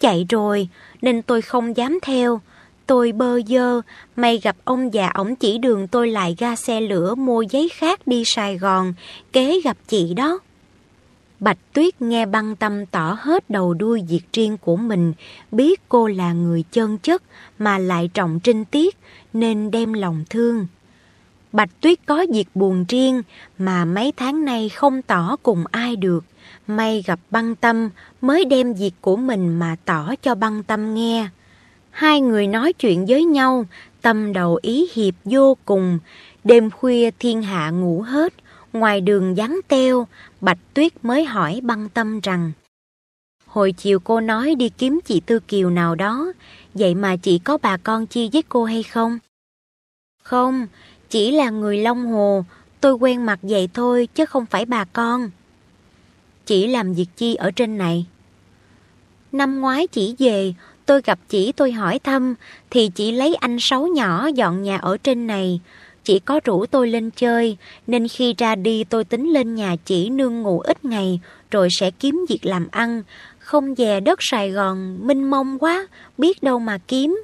chạy rồi, nên tôi không dám theo. Tôi bơ dơ, may gặp ông già ổng chỉ đường tôi lại ga xe lửa mua giấy khác đi Sài Gòn, kế gặp chị đó. Bạch Tuyết nghe băng tâm tỏ hết đầu đuôi việc riêng của mình, biết cô là người chân chất mà lại trọng trinh tiết, nên đem lòng thương. Bạch Tuyết có việc buồn riêng mà mấy tháng nay không tỏ cùng ai được. May gặp băng tâm mới đem việc của mình mà tỏ cho băng tâm nghe. Hai người nói chuyện với nhau, tâm đầu ý hiệp vô cùng. Đêm khuya thiên hạ ngủ hết, ngoài đường vắng teo, Bạch Tuyết mới hỏi băng tâm rằng Hồi chiều cô nói đi kiếm chị Tư Kiều nào đó, vậy mà chị có bà con chi với cô hay không? Không, chỉ là người Long Hồ, tôi quen mặt vậy thôi chứ không phải bà con. Chỉ làm việc chi ở trên này? Năm ngoái chỉ về, tôi gặp chỉ tôi hỏi thăm, thì chỉ lấy anh Sáu nhỏ dọn nhà ở trên này. Chỉ có rủ tôi lên chơi, nên khi ra đi tôi tính lên nhà chỉ nương ngủ ít ngày, rồi sẽ kiếm việc làm ăn. Không về đất Sài Gòn, minh mông quá, biết đâu mà kiếm.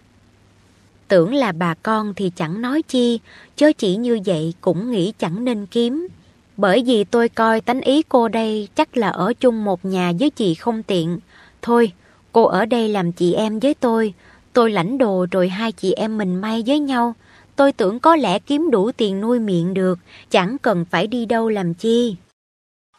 Tưởng là bà con thì chẳng nói chi, chớ chỉ như vậy cũng nghĩ chẳng nên kiếm. Bởi vì tôi coi tánh ý cô đây chắc là ở chung một nhà với chị không tiện. Thôi, cô ở đây làm chị em với tôi. Tôi lãnh đồ rồi hai chị em mình may với nhau. Tôi tưởng có lẽ kiếm đủ tiền nuôi miệng được, chẳng cần phải đi đâu làm chi.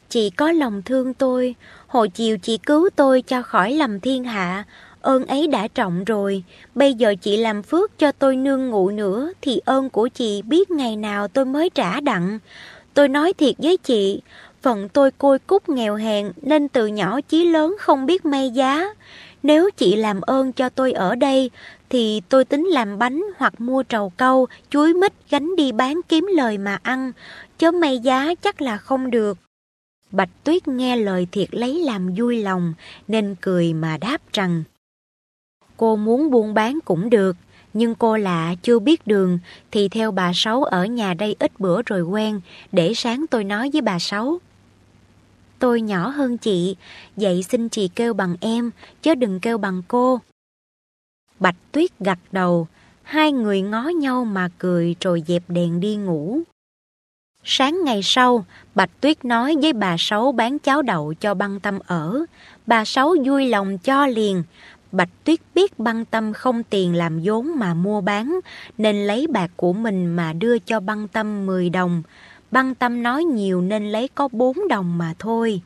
Chị có lòng thương tôi, hồi chiều chị cứu tôi cho khỏi lầm thiên hạ, ơn ấy đã trọng rồi, bây giờ chị làm phước cho tôi nương ngủ nữa thì ơn của chị biết ngày nào tôi mới trả đặng. Tôi nói thiệt với chị, phận tôi côi cút nghèo hèn nên từ nhỏ chí lớn không biết may giá. Nếu chị làm ơn cho tôi ở đây thì tôi tính làm bánh hoặc mua trầu câu, chuối mít gánh đi bán kiếm lời mà ăn, chớ may giá chắc là không được. Bạch Tuyết nghe lời thiệt lấy làm vui lòng nên cười mà đáp rằng Cô muốn buôn bán cũng được, nhưng cô lạ chưa biết đường thì theo bà Sáu ở nhà đây ít bữa rồi quen, để sáng tôi nói với bà Sáu. Tôi nhỏ hơn chị, vậy xin chị kêu bằng em, chứ đừng kêu bằng cô. Bạch Tuyết gật đầu, hai người ngó nhau mà cười rồi dẹp đèn đi ngủ. Sáng ngày sau, Bạch Tuyết nói với bà Sáu bán cháo đậu cho băng tâm ở. Bà Sáu vui lòng cho liền, Bạch Tuyết biết băng tâm không tiền làm vốn mà mua bán, nên lấy bạc của mình mà đưa cho băng tâm 10 đồng. Băng tâm nói nhiều nên lấy có 4 đồng mà thôi.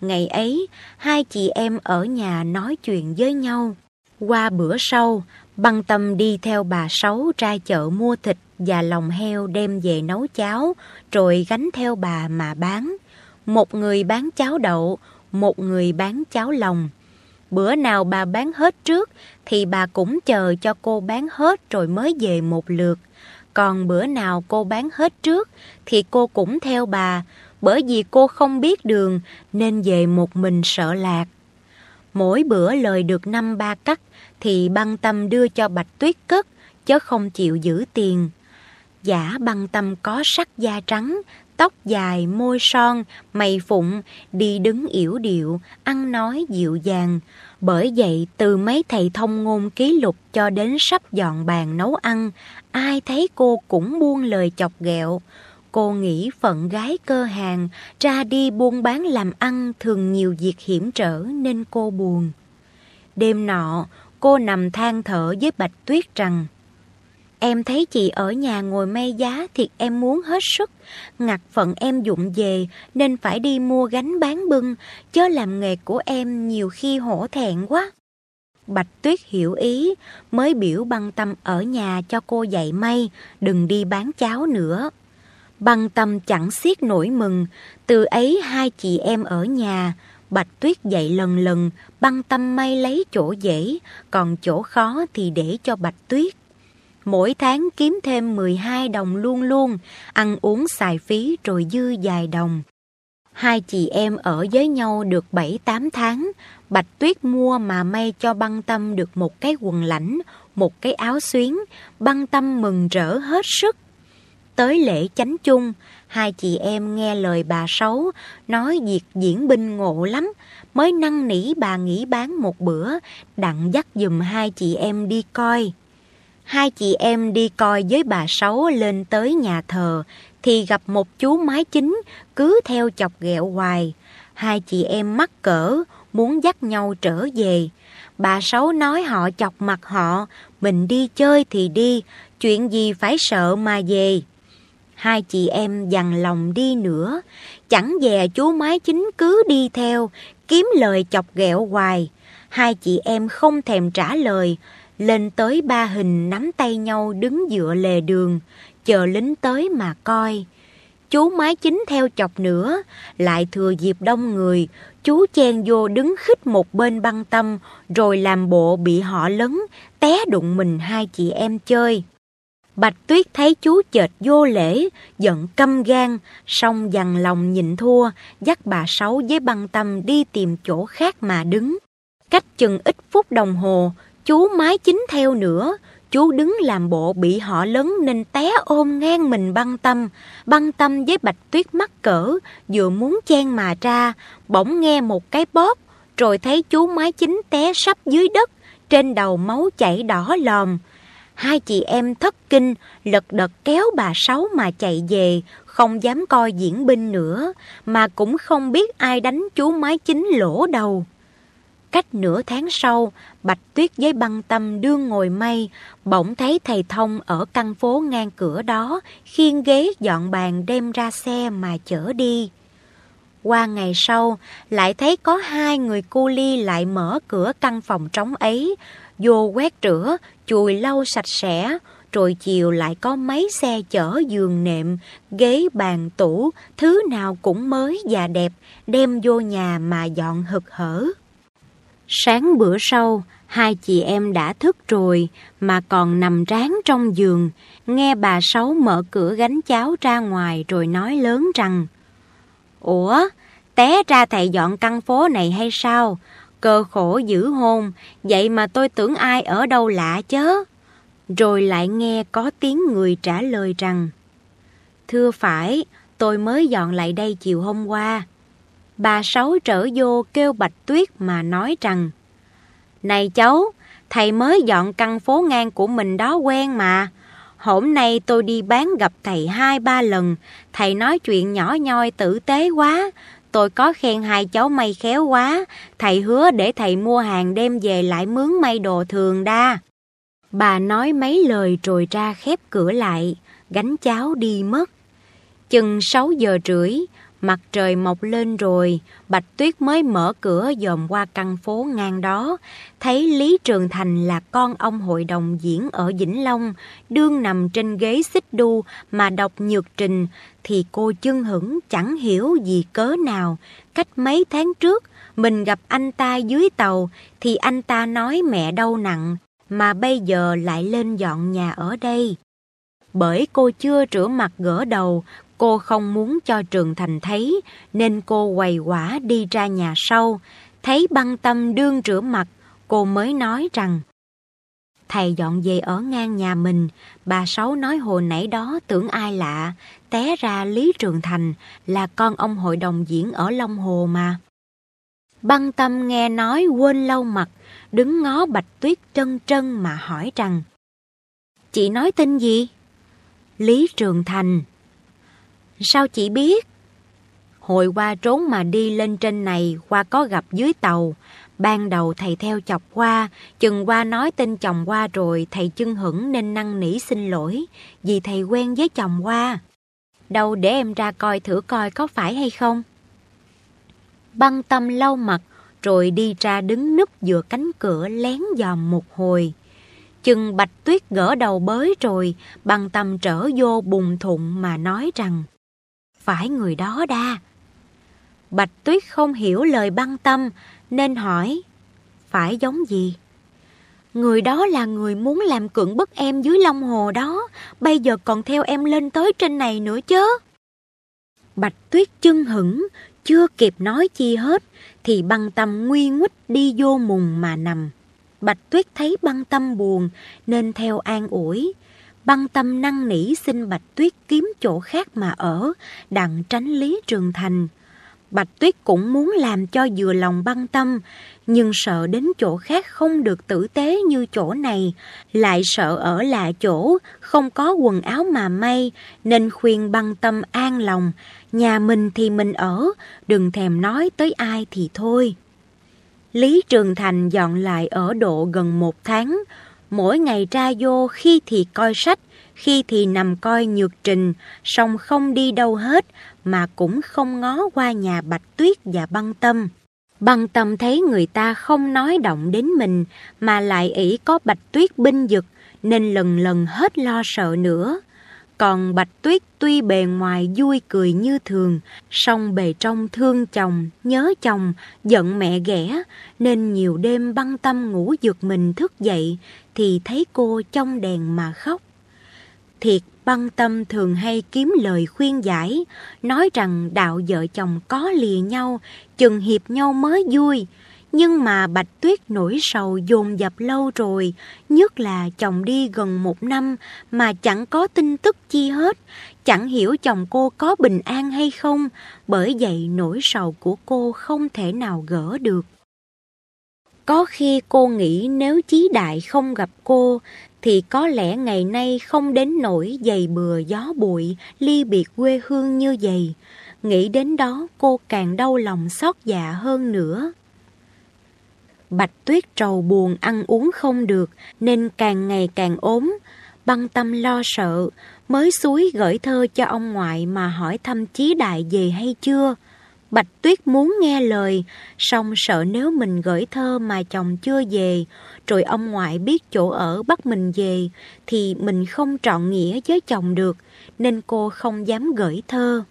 Ngày ấy, hai chị em ở nhà nói chuyện với nhau. Qua bữa sau, băng tâm đi theo bà Sáu ra chợ mua thịt và lòng heo đem về nấu cháo, rồi gánh theo bà mà bán. Một người bán cháo đậu, một người bán cháo lòng. Bữa nào bà bán hết trước thì bà cũng chờ cho cô bán hết rồi mới về một lượt. Còn bữa nào cô bán hết trước thì cô cũng theo bà, bởi vì cô không biết đường nên về một mình sợ lạc. Mỗi bữa lời được năm ba cắt thì băng tâm đưa cho Bạch Tuyết cất, chứ không chịu giữ tiền. Giả băng tâm có sắc da trắng, tóc dài, môi son, mày phụng, đi đứng yểu điệu, ăn nói dịu dàng. Bởi vậy, từ mấy thầy thông ngôn ký lục cho đến sắp dọn bàn nấu ăn, ai thấy cô cũng buông lời chọc ghẹo. Cô nghĩ phận gái cơ hàng, ra đi buôn bán làm ăn thường nhiều việc hiểm trở nên cô buồn. Đêm nọ, cô nằm than thở với Bạch Tuyết rằng Em thấy chị ở nhà ngồi may giá thì em muốn hết sức. Ngặt phận em dụng về nên phải đi mua gánh bán bưng, chớ làm nghề của em nhiều khi hổ thẹn quá. Bạch Tuyết hiểu ý, mới biểu băng tâm ở nhà cho cô dạy may, đừng đi bán cháo nữa. Băng tâm chẳng xiết nổi mừng, từ ấy hai chị em ở nhà, Bạch Tuyết dạy lần lần, băng tâm may lấy chỗ dễ, còn chỗ khó thì để cho Bạch Tuyết mỗi tháng kiếm thêm 12 đồng luôn luôn, ăn uống xài phí rồi dư vài đồng. Hai chị em ở với nhau được 7-8 tháng, Bạch Tuyết mua mà may cho băng tâm được một cái quần lãnh, một cái áo xuyến, băng tâm mừng rỡ hết sức. Tới lễ chánh chung, Hai chị em nghe lời bà Sáu nói việc diễn binh ngộ lắm, mới năn nỉ bà nghỉ bán một bữa, đặng dắt dùm hai chị em đi coi. Hai chị em đi coi với bà Sáu lên tới nhà thờ, thì gặp một chú mái chính cứ theo chọc ghẹo hoài. Hai chị em mắc cỡ, muốn dắt nhau trở về. Bà Sáu nói họ chọc mặt họ, mình đi chơi thì đi, chuyện gì phải sợ mà về. Hai chị em dằn lòng đi nữa, chẳng dè chú mái chính cứ đi theo, kiếm lời chọc ghẹo hoài. Hai chị em không thèm trả lời, lên tới ba hình nắm tay nhau đứng dựa lề đường, chờ lính tới mà coi. Chú mái chính theo chọc nữa, lại thừa dịp đông người, chú chen vô đứng khích một bên băng tâm, rồi làm bộ bị họ lấn, té đụng mình hai chị em chơi. Bạch Tuyết thấy chú chợt vô lễ, giận căm gan, song dằn lòng nhịn thua, dắt bà Sáu với băng tâm đi tìm chỗ khác mà đứng. Cách chừng ít phút đồng hồ, chú mái chính theo nữa, chú đứng làm bộ bị họ lấn nên té ôm ngang mình băng tâm. Băng tâm với bạch tuyết mắc cỡ, vừa muốn chen mà ra, bỗng nghe một cái bóp, rồi thấy chú mái chính té sắp dưới đất, trên đầu máu chảy đỏ lòm. Hai chị em thất kinh, lật đật kéo bà Sáu mà chạy về, không dám coi diễn binh nữa, mà cũng không biết ai đánh chú mái chính lỗ đầu. Cách nửa tháng sau, Bạch Tuyết với băng tâm đương ngồi mây, bỗng thấy thầy thông ở căn phố ngang cửa đó, khiên ghế dọn bàn đem ra xe mà chở đi. Qua ngày sau, lại thấy có hai người cu ly lại mở cửa căn phòng trống ấy, vô quét rửa, chùi lau sạch sẽ, rồi chiều lại có mấy xe chở giường nệm, ghế bàn tủ, thứ nào cũng mới và đẹp, đem vô nhà mà dọn hực hở. Sáng bữa sau, hai chị em đã thức rồi mà còn nằm ráng trong giường, nghe bà Sáu mở cửa gánh cháo ra ngoài rồi nói lớn rằng Ủa, té ra thầy dọn căn phố này hay sao? Cơ khổ dữ hôn, vậy mà tôi tưởng ai ở đâu lạ chớ. Rồi lại nghe có tiếng người trả lời rằng Thưa phải, tôi mới dọn lại đây chiều hôm qua. Bà Sáu trở vô kêu Bạch Tuyết mà nói rằng Này cháu, thầy mới dọn căn phố ngang của mình đó quen mà. Hôm nay tôi đi bán gặp thầy hai ba lần, thầy nói chuyện nhỏ nhoi tử tế quá. Tôi có khen hai cháu may khéo quá, thầy hứa để thầy mua hàng đem về lại mướn may đồ thường đa. Bà nói mấy lời rồi ra khép cửa lại, gánh cháo đi mất. Chừng 6 giờ rưỡi, Mặt trời mọc lên rồi, Bạch Tuyết mới mở cửa dòm qua căn phố ngang đó, thấy Lý Trường Thành là con ông hội đồng diễn ở Vĩnh Long, đương nằm trên ghế xích đu mà đọc nhược trình, thì cô chưng hững chẳng hiểu gì cớ nào. Cách mấy tháng trước, mình gặp anh ta dưới tàu, thì anh ta nói mẹ đau nặng, mà bây giờ lại lên dọn nhà ở đây. Bởi cô chưa rửa mặt gỡ đầu, Cô không muốn cho Trường Thành thấy, nên cô quầy quả đi ra nhà sau. Thấy băng tâm đương rửa mặt, cô mới nói rằng Thầy dọn về ở ngang nhà mình, bà Sáu nói hồi nãy đó tưởng ai lạ, té ra Lý Trường Thành là con ông hội đồng diễn ở Long Hồ mà. Băng tâm nghe nói quên lâu mặt, đứng ngó bạch tuyết trân trân mà hỏi rằng Chị nói tin gì? Lý Trường Thành Sao chị biết? Hồi qua trốn mà đi lên trên này qua có gặp dưới tàu. Ban đầu thầy theo chọc qua, chừng qua nói tên chồng qua rồi thầy chưng hững nên năn nỉ xin lỗi vì thầy quen với chồng qua. Đâu để em ra coi thử coi có phải hay không? Băng tâm lau mặt rồi đi ra đứng núp giữa cánh cửa lén dòm một hồi. Chừng bạch tuyết gỡ đầu bới rồi, băng tâm trở vô bùng thụng mà nói rằng phải người đó đa. Bạch Tuyết không hiểu lời băng tâm nên hỏi, phải giống gì? Người đó là người muốn làm cưỡng bức em dưới Long Hồ đó, bây giờ còn theo em lên tới trên này nữa chứ. Bạch Tuyết chân hững, chưa kịp nói chi hết, thì băng tâm nguy nguýt đi vô mùng mà nằm. Bạch Tuyết thấy băng tâm buồn nên theo an ủi băng tâm năng nỉ xin Bạch Tuyết kiếm chỗ khác mà ở, đặng tránh Lý Trường Thành. Bạch Tuyết cũng muốn làm cho vừa lòng băng tâm, nhưng sợ đến chỗ khác không được tử tế như chỗ này, lại sợ ở lạ chỗ, không có quần áo mà may, nên khuyên băng tâm an lòng, nhà mình thì mình ở, đừng thèm nói tới ai thì thôi. Lý Trường Thành dọn lại ở độ gần một tháng, mỗi ngày ra vô khi thì coi sách, khi thì nằm coi nhược trình, song không đi đâu hết, mà cũng không ngó qua nhà Bạch Tuyết và băng tâm. Băng tâm thấy người ta không nói động đến mình, mà lại ỷ có Bạch Tuyết binh dực, nên lần lần hết lo sợ nữa. Còn Bạch Tuyết tuy bề ngoài vui cười như thường, song bề trong thương chồng, nhớ chồng, giận mẹ ghẻ, nên nhiều đêm băng tâm ngủ giật mình thức dậy, thì thấy cô trong đèn mà khóc. Thiệt băng tâm thường hay kiếm lời khuyên giải, nói rằng đạo vợ chồng có lìa nhau, chừng hiệp nhau mới vui. Nhưng mà Bạch Tuyết nổi sầu dồn dập lâu rồi, nhất là chồng đi gần một năm mà chẳng có tin tức chi hết, chẳng hiểu chồng cô có bình an hay không, bởi vậy nỗi sầu của cô không thể nào gỡ được. Có khi cô nghĩ nếu Chí Đại không gặp cô, thì có lẽ ngày nay không đến nỗi dày bừa gió bụi, ly biệt quê hương như vậy. Nghĩ đến đó cô càng đau lòng xót dạ hơn nữa. Bạch Tuyết trầu buồn ăn uống không được nên càng ngày càng ốm. Băng tâm lo sợ, mới suối gửi thơ cho ông ngoại mà hỏi thăm Chí Đại về hay chưa. Bạch Tuyết muốn nghe lời, song sợ nếu mình gửi thơ mà chồng chưa về, rồi ông ngoại biết chỗ ở bắt mình về, thì mình không trọn nghĩa với chồng được, nên cô không dám gửi thơ.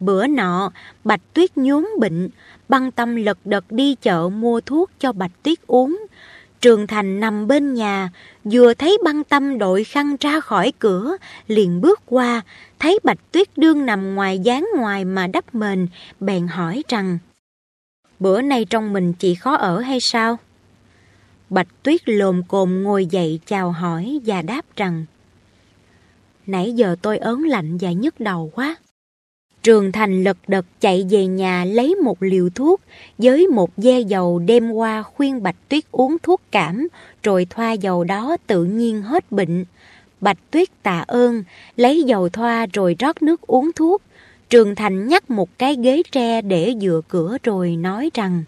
Bữa nọ, Bạch Tuyết nhuốm bệnh, băng tâm lật đật đi chợ mua thuốc cho Bạch Tuyết uống. Trường Thành nằm bên nhà, vừa thấy băng tâm đội khăn ra khỏi cửa, liền bước qua, thấy Bạch Tuyết đương nằm ngoài dáng ngoài mà đắp mền, bèn hỏi rằng Bữa nay trong mình chị khó ở hay sao? Bạch Tuyết lồm cồm ngồi dậy chào hỏi và đáp rằng Nãy giờ tôi ớn lạnh và nhức đầu quá. Trường Thành lật đật chạy về nhà lấy một liều thuốc với một ve dầu đem qua khuyên Bạch Tuyết uống thuốc cảm rồi thoa dầu đó tự nhiên hết bệnh. Bạch Tuyết tạ ơn, lấy dầu thoa rồi rót nước uống thuốc. Trường Thành nhắc một cái ghế tre để dựa cửa rồi nói rằng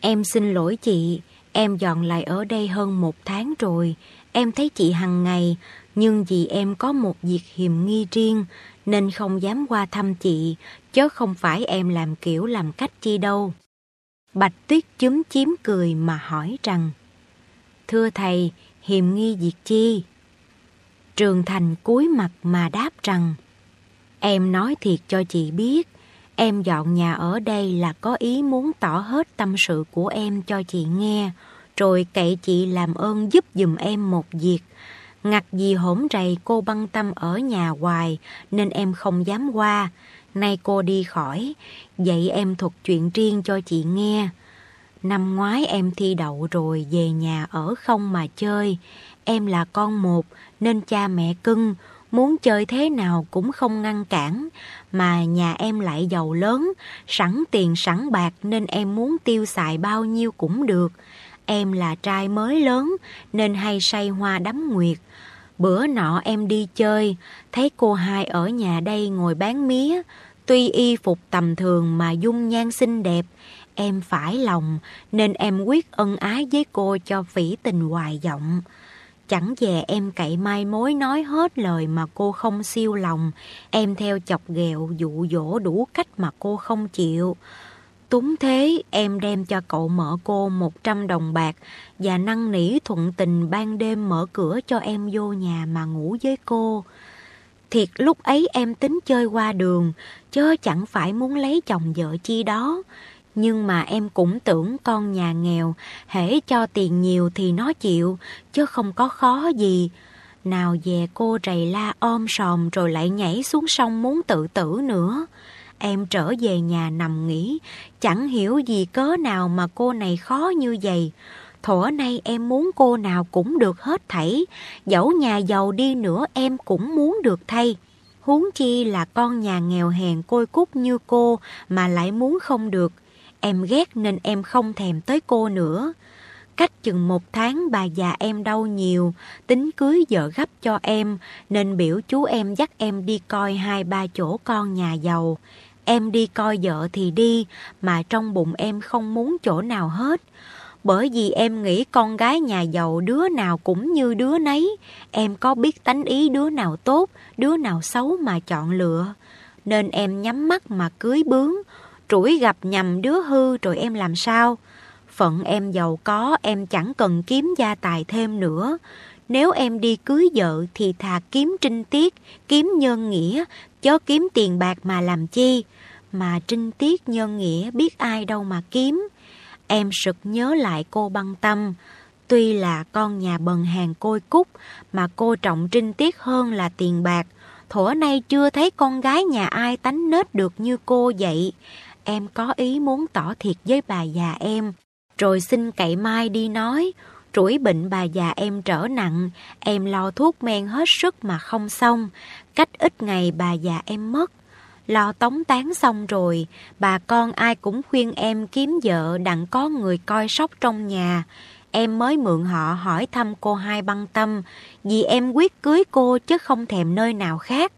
Em xin lỗi chị, em dọn lại ở đây hơn một tháng rồi. Em thấy chị hằng ngày, nhưng vì em có một việc hiềm nghi riêng nên không dám qua thăm chị, chứ không phải em làm kiểu làm cách chi đâu. Bạch Tuyết chúm chiếm cười mà hỏi rằng Thưa thầy, hiềm nghi việc chi? Trường Thành cúi mặt mà đáp rằng Em nói thiệt cho chị biết Em dọn nhà ở đây là có ý muốn tỏ hết tâm sự của em cho chị nghe Rồi cậy chị làm ơn giúp dùm em một việc Ngặt gì hổn rầy cô băng tâm ở nhà hoài Nên em không dám qua. Nay cô đi khỏi Vậy em thuật chuyện riêng cho chị nghe. Năm ngoái em thi đậu rồi về nhà ở không mà chơi. Em là con một nên cha mẹ cưng, muốn chơi thế nào cũng không ngăn cản, mà nhà em lại giàu lớn, sẵn tiền sẵn bạc nên em muốn tiêu xài bao nhiêu cũng được. Em là trai mới lớn nên hay say hoa đắm nguyệt. Bữa nọ em đi chơi, thấy cô hai ở nhà đây ngồi bán mía, tuy y phục tầm thường mà dung nhan xinh đẹp, em phải lòng nên em quyết ân ái với cô cho phỉ tình hoài vọng. Chẳng dè em cậy mai mối nói hết lời mà cô không siêu lòng. Em theo chọc ghẹo dụ dỗ đủ cách mà cô không chịu. Túng thế em đem cho cậu mở cô 100 đồng bạc và năn nỉ thuận tình ban đêm mở cửa cho em vô nhà mà ngủ với cô. Thiệt lúc ấy em tính chơi qua đường, chớ chẳng phải muốn lấy chồng vợ chi đó. Nhưng mà em cũng tưởng con nhà nghèo, hễ cho tiền nhiều thì nó chịu, chứ không có khó gì. Nào về cô rầy la ôm sòm rồi lại nhảy xuống sông muốn tự tử nữa. Em trở về nhà nằm nghỉ, chẳng hiểu gì cớ nào mà cô này khó như vậy. Thổ nay em muốn cô nào cũng được hết thảy, dẫu nhà giàu đi nữa em cũng muốn được thay. Huống chi là con nhà nghèo hèn côi cút như cô mà lại muốn không được. Em ghét nên em không thèm tới cô nữa. Cách chừng một tháng bà già em đau nhiều, tính cưới vợ gấp cho em, nên biểu chú em dắt em đi coi hai ba chỗ con nhà giàu. Em đi coi vợ thì đi, mà trong bụng em không muốn chỗ nào hết. Bởi vì em nghĩ con gái nhà giàu đứa nào cũng như đứa nấy, em có biết tánh ý đứa nào tốt, đứa nào xấu mà chọn lựa. Nên em nhắm mắt mà cưới bướng, trũi gặp nhầm đứa hư rồi em làm sao? Phận em giàu có, em chẳng cần kiếm gia tài thêm nữa. Nếu em đi cưới vợ thì thà kiếm trinh tiết, kiếm nhân nghĩa, chớ kiếm tiền bạc mà làm chi. Mà trinh tiết nhân nghĩa biết ai đâu mà kiếm. Em sực nhớ lại cô băng tâm. Tuy là con nhà bần hàng côi cúc, mà cô trọng trinh tiết hơn là tiền bạc. Thổ nay chưa thấy con gái nhà ai tánh nết được như cô vậy. Em có ý muốn tỏ thiệt với bà già em, rồi xin cậy mai đi nói. Rủi bệnh bà già em trở nặng, em lo thuốc men hết sức mà không xong. Cách ít ngày bà già em mất. Lo tống tán xong rồi, bà con ai cũng khuyên em kiếm vợ đặng có người coi sóc trong nhà. Em mới mượn họ hỏi thăm cô hai băng tâm, vì em quyết cưới cô chứ không thèm nơi nào khác.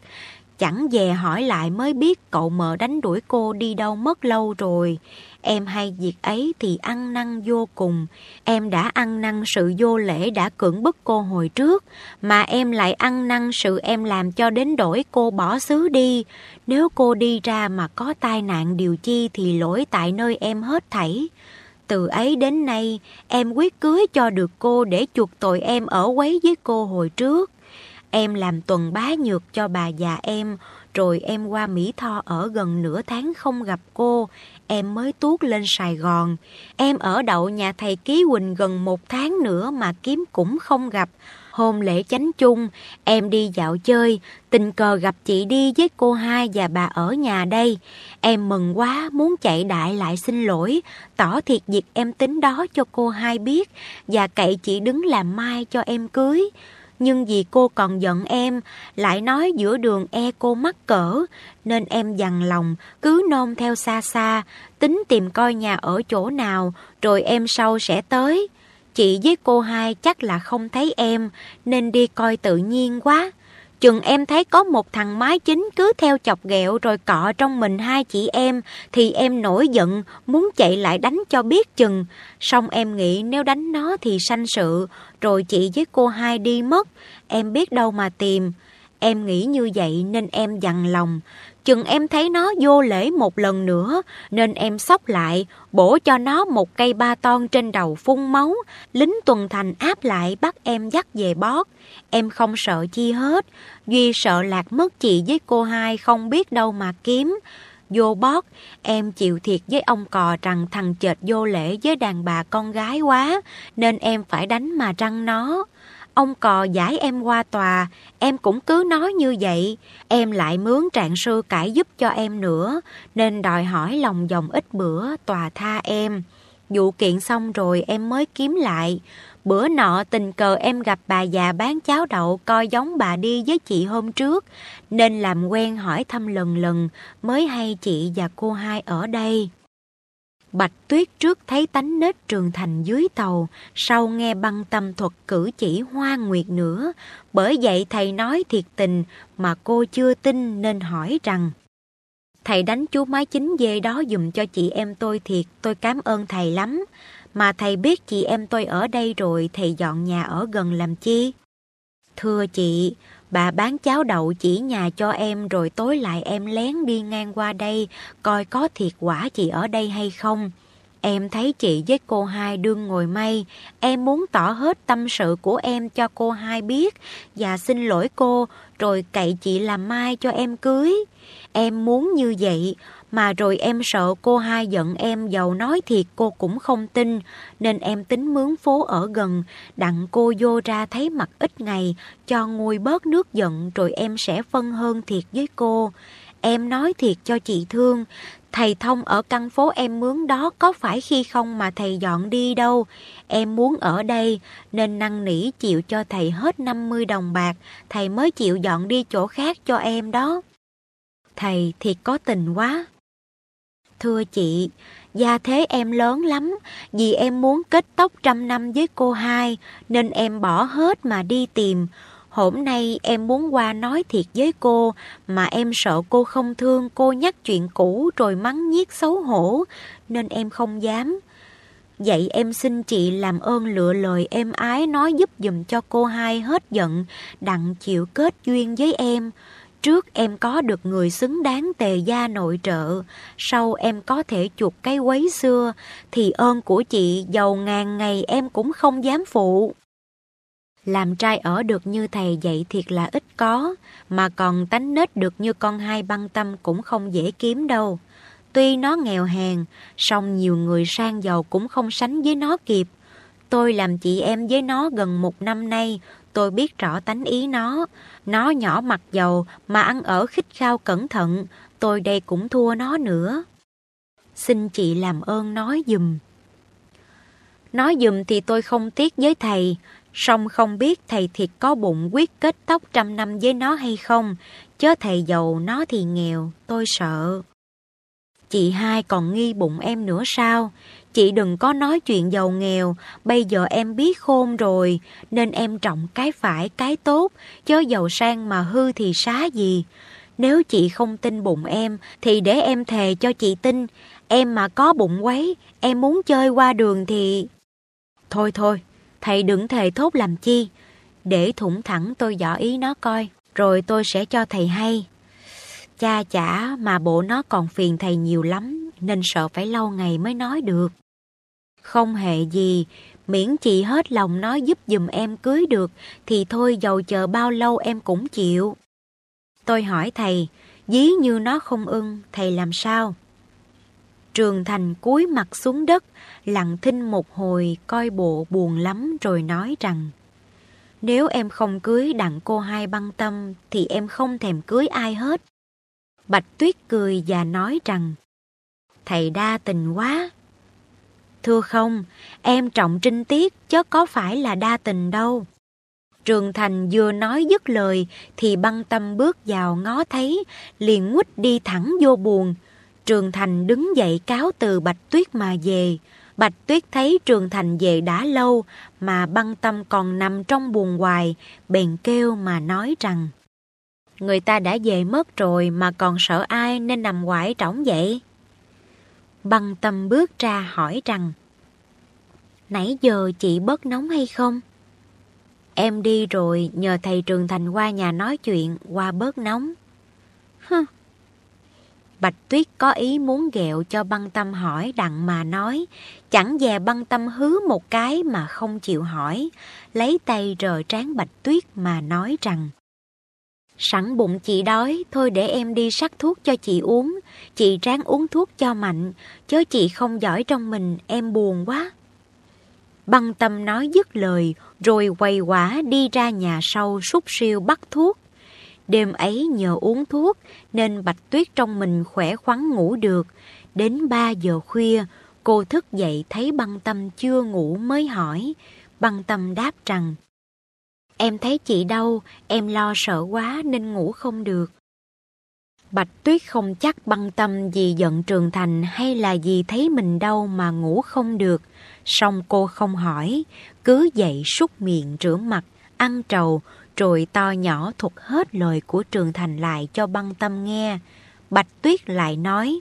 Chẳng về hỏi lại mới biết cậu mợ đánh đuổi cô đi đâu mất lâu rồi. Em hay việc ấy thì ăn năn vô cùng. Em đã ăn năn sự vô lễ đã cưỡng bức cô hồi trước, mà em lại ăn năn sự em làm cho đến đổi cô bỏ xứ đi. Nếu cô đi ra mà có tai nạn điều chi thì lỗi tại nơi em hết thảy. Từ ấy đến nay, em quyết cưới cho được cô để chuộc tội em ở quấy với cô hồi trước. Em làm tuần bá nhược cho bà già em, rồi em qua Mỹ Tho ở gần nửa tháng không gặp cô, em mới tuốt lên Sài Gòn. Em ở đậu nhà thầy Ký Quỳnh gần một tháng nữa mà kiếm cũng không gặp. Hôm lễ chánh chung, em đi dạo chơi, tình cờ gặp chị đi với cô hai và bà ở nhà đây. Em mừng quá, muốn chạy đại lại xin lỗi, tỏ thiệt việc em tính đó cho cô hai biết và cậy chị đứng làm mai cho em cưới nhưng vì cô còn giận em, lại nói giữa đường e cô mắc cỡ, nên em dằn lòng, cứ nôn theo xa xa, tính tìm coi nhà ở chỗ nào, rồi em sau sẽ tới. Chị với cô hai chắc là không thấy em, nên đi coi tự nhiên quá. Chừng em thấy có một thằng mái chính cứ theo chọc ghẹo rồi cọ trong mình hai chị em, thì em nổi giận, muốn chạy lại đánh cho biết chừng. Xong em nghĩ nếu đánh nó thì sanh sự, rồi chị với cô hai đi mất. Em biết đâu mà tìm. Em nghĩ như vậy nên em dằn lòng. Chừng em thấy nó vô lễ một lần nữa, nên em sóc lại, bổ cho nó một cây ba ton trên đầu phun máu. Lính tuần thành áp lại bắt em dắt về bót. Em không sợ chi hết, Duy sợ lạc mất chị với cô hai không biết đâu mà kiếm. Vô bót, em chịu thiệt với ông cò rằng thằng chệt vô lễ với đàn bà con gái quá, nên em phải đánh mà răng nó. Ông cò giải em qua tòa, em cũng cứ nói như vậy. Em lại mướn trạng sư cải giúp cho em nữa, nên đòi hỏi lòng dòng ít bữa tòa tha em. Vụ kiện xong rồi em mới kiếm lại. Bữa nọ tình cờ em gặp bà già bán cháo đậu coi giống bà đi với chị hôm trước, nên làm quen hỏi thăm lần lần mới hay chị và cô hai ở đây. Bạch Tuyết trước thấy tánh nết trường thành dưới tàu, sau nghe băng tâm thuật cử chỉ hoa nguyệt nữa. Bởi vậy thầy nói thiệt tình mà cô chưa tin nên hỏi rằng Thầy đánh chú mái chính dê đó dùm cho chị em tôi thiệt, tôi cảm ơn thầy lắm. Mà thầy biết chị em tôi ở đây rồi, thầy dọn nhà ở gần làm chi? Thưa chị, bà bán cháo đậu chỉ nhà cho em rồi tối lại em lén đi ngang qua đây coi có thiệt quả chị ở đây hay không. Em thấy chị với cô hai đương ngồi may, em muốn tỏ hết tâm sự của em cho cô hai biết và xin lỗi cô rồi cậy chị làm mai cho em cưới. Em muốn như vậy, mà rồi em sợ cô hai giận em giàu nói thiệt cô cũng không tin, nên em tính mướn phố ở gần, đặng cô vô ra thấy mặt ít ngày, cho nguôi bớt nước giận rồi em sẽ phân hơn thiệt với cô. em nói thiệt cho chị thương, thầy thông ở căn phố em mướn đó có phải khi không mà thầy dọn đi đâu. Em muốn ở đây nên năn nỉ chịu cho thầy hết 50 đồng bạc, thầy mới chịu dọn đi chỗ khác cho em đó. Thầy thiệt có tình quá. Thưa chị, gia thế em lớn lắm, vì em muốn kết tóc trăm năm với cô hai, nên em bỏ hết mà đi tìm. Hôm nay em muốn qua nói thiệt với cô, mà em sợ cô không thương cô nhắc chuyện cũ rồi mắng nhiếc xấu hổ, nên em không dám. Vậy em xin chị làm ơn lựa lời em ái nói giúp dùm cho cô hai hết giận, đặng chịu kết duyên với em. Trước em có được người xứng đáng tề gia nội trợ, sau em có thể chuộc cái quấy xưa, thì ơn của chị giàu ngàn ngày em cũng không dám phụ. Làm trai ở được như thầy dạy thiệt là ít có, mà còn tánh nết được như con hai băng tâm cũng không dễ kiếm đâu. Tuy nó nghèo hèn, song nhiều người sang giàu cũng không sánh với nó kịp. Tôi làm chị em với nó gần một năm nay, tôi biết rõ tánh ý nó. Nó nhỏ mặt giàu mà ăn ở khích khao cẩn thận, tôi đây cũng thua nó nữa. Xin chị làm ơn nói dùm. Nói dùm thì tôi không tiếc với thầy, song không biết thầy thiệt có bụng quyết kết tóc trăm năm với nó hay không, chớ thầy giàu nó thì nghèo, tôi sợ. Chị hai còn nghi bụng em nữa sao? Chị đừng có nói chuyện giàu nghèo, bây giờ em biết khôn rồi, nên em trọng cái phải cái tốt, chớ giàu sang mà hư thì xá gì. Nếu chị không tin bụng em, thì để em thề cho chị tin, em mà có bụng quấy, em muốn chơi qua đường thì... Thôi thôi, thầy đừng thề thốt làm chi, để thủng thẳng tôi dò ý nó coi, rồi tôi sẽ cho thầy hay. Cha chả mà bộ nó còn phiền thầy nhiều lắm, nên sợ phải lâu ngày mới nói được. Không hề gì, miễn chị hết lòng nói giúp dùm em cưới được, thì thôi dầu chờ bao lâu em cũng chịu. Tôi hỏi thầy, dí như nó không ưng, thầy làm sao? Trường Thành cúi mặt xuống đất, lặng thinh một hồi coi bộ buồn lắm rồi nói rằng Nếu em không cưới đặng cô hai băng tâm thì em không thèm cưới ai hết. Bạch Tuyết cười và nói rằng Thầy đa tình quá. Thưa không, em trọng trinh tiết chứ có phải là đa tình đâu. Trường Thành vừa nói dứt lời thì băng tâm bước vào ngó thấy, liền nguýt đi thẳng vô buồn. Trường Thành đứng dậy cáo từ Bạch Tuyết mà về. Bạch Tuyết thấy Trường Thành về đã lâu mà băng tâm còn nằm trong buồn hoài, bèn kêu mà nói rằng Người ta đã về mất rồi mà còn sợ ai nên nằm quải trỏng vậy? Băng tâm bước ra hỏi rằng Nãy giờ chị bớt nóng hay không? Em đi rồi nhờ thầy Trường Thành qua nhà nói chuyện qua bớt nóng. Hừ. Bạch Tuyết có ý muốn ghẹo cho băng tâm hỏi đặng mà nói, chẳng dè băng tâm hứ một cái mà không chịu hỏi, lấy tay rờ trán Bạch Tuyết mà nói rằng Sẵn bụng chị đói, thôi để em đi sắc thuốc cho chị uống, chị ráng uống thuốc cho mạnh, chớ chị không giỏi trong mình, em buồn quá. Băng tâm nói dứt lời, rồi quay quả đi ra nhà sau súc siêu bắt thuốc. Đêm ấy nhờ uống thuốc nên Bạch Tuyết trong mình khỏe khoắn ngủ được. Đến 3 giờ khuya, cô thức dậy thấy băng tâm chưa ngủ mới hỏi. Băng tâm đáp rằng Em thấy chị đâu, em lo sợ quá nên ngủ không được. Bạch Tuyết không chắc băng tâm vì giận Trường Thành hay là vì thấy mình đâu mà ngủ không được. Xong cô không hỏi, cứ dậy súc miệng rửa mặt, ăn trầu, rồi to nhỏ thuật hết lời của Trường Thành lại cho băng tâm nghe. Bạch Tuyết lại nói,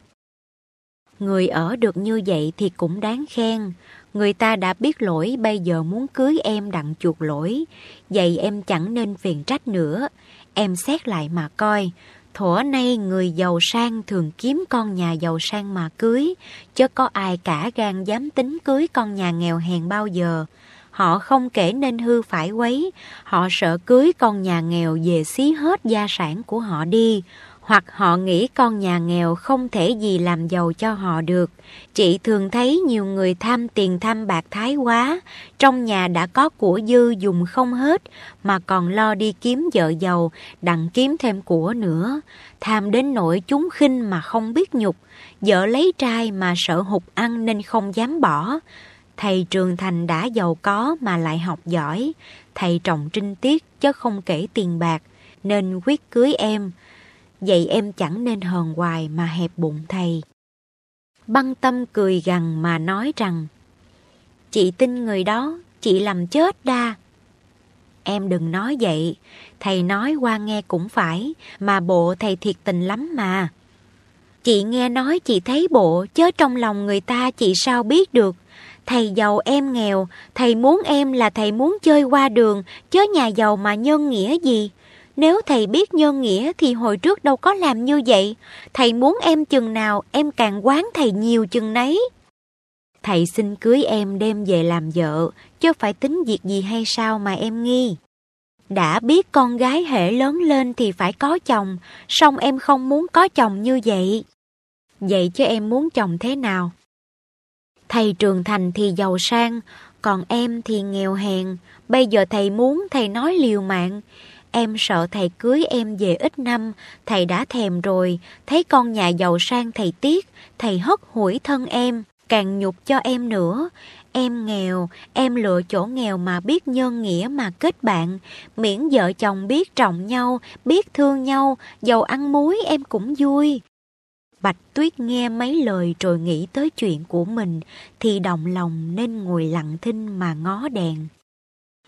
Người ở được như vậy thì cũng đáng khen. Người ta đã biết lỗi, bây giờ muốn cưới em đặng chuộc lỗi. Vậy em chẳng nên phiền trách nữa. Em xét lại mà coi. Thổ nay người giàu sang thường kiếm con nhà giàu sang mà cưới. Chứ có ai cả gan dám tính cưới con nhà nghèo hèn bao giờ. Họ không kể nên hư phải quấy. Họ sợ cưới con nhà nghèo về xí hết gia sản của họ đi hoặc họ nghĩ con nhà nghèo không thể gì làm giàu cho họ được. Chị thường thấy nhiều người tham tiền tham bạc thái quá, trong nhà đã có của dư dùng không hết, mà còn lo đi kiếm vợ giàu, đặng kiếm thêm của nữa. Tham đến nỗi chúng khinh mà không biết nhục, vợ lấy trai mà sợ hụt ăn nên không dám bỏ. Thầy Trường Thành đã giàu có mà lại học giỏi, thầy trọng trinh tiết chứ không kể tiền bạc, nên quyết cưới em. Vậy em chẳng nên hờn hoài mà hẹp bụng thầy. Băng tâm cười gằn mà nói rằng Chị tin người đó, chị làm chết đa. Em đừng nói vậy, thầy nói qua nghe cũng phải, mà bộ thầy thiệt tình lắm mà. Chị nghe nói chị thấy bộ, chớ trong lòng người ta chị sao biết được. Thầy giàu em nghèo, thầy muốn em là thầy muốn chơi qua đường, chớ nhà giàu mà nhân nghĩa gì. Nếu thầy biết nhân nghĩa thì hồi trước đâu có làm như vậy. Thầy muốn em chừng nào em càng quán thầy nhiều chừng nấy. Thầy xin cưới em đem về làm vợ, chứ phải tính việc gì hay sao mà em nghi. Đã biết con gái hệ lớn lên thì phải có chồng, song em không muốn có chồng như vậy. Vậy chứ em muốn chồng thế nào? Thầy Trường Thành thì giàu sang, còn em thì nghèo hèn. Bây giờ thầy muốn, thầy nói liều mạng. Em sợ thầy cưới em về ít năm, thầy đã thèm rồi, thấy con nhà giàu sang thầy tiếc, thầy hất hủi thân em, càng nhục cho em nữa. Em nghèo, em lựa chỗ nghèo mà biết nhân nghĩa mà kết bạn, miễn vợ chồng biết trọng nhau, biết thương nhau, giàu ăn muối em cũng vui. Bạch Tuyết nghe mấy lời rồi nghĩ tới chuyện của mình thì động lòng nên ngồi lặng thinh mà ngó đèn.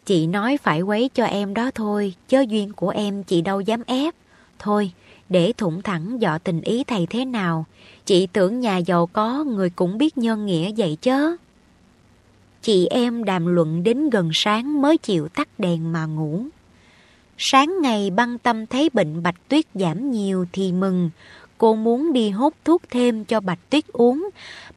Chị nói phải quấy cho em đó thôi, chớ duyên của em chị đâu dám ép. Thôi, để thủng thẳng dọ tình ý thầy thế nào, chị tưởng nhà giàu có người cũng biết nhân nghĩa vậy chớ. Chị em đàm luận đến gần sáng mới chịu tắt đèn mà ngủ. Sáng ngày băng tâm thấy bệnh bạch tuyết giảm nhiều thì mừng, cô muốn đi hút thuốc thêm cho bạch tuyết uống,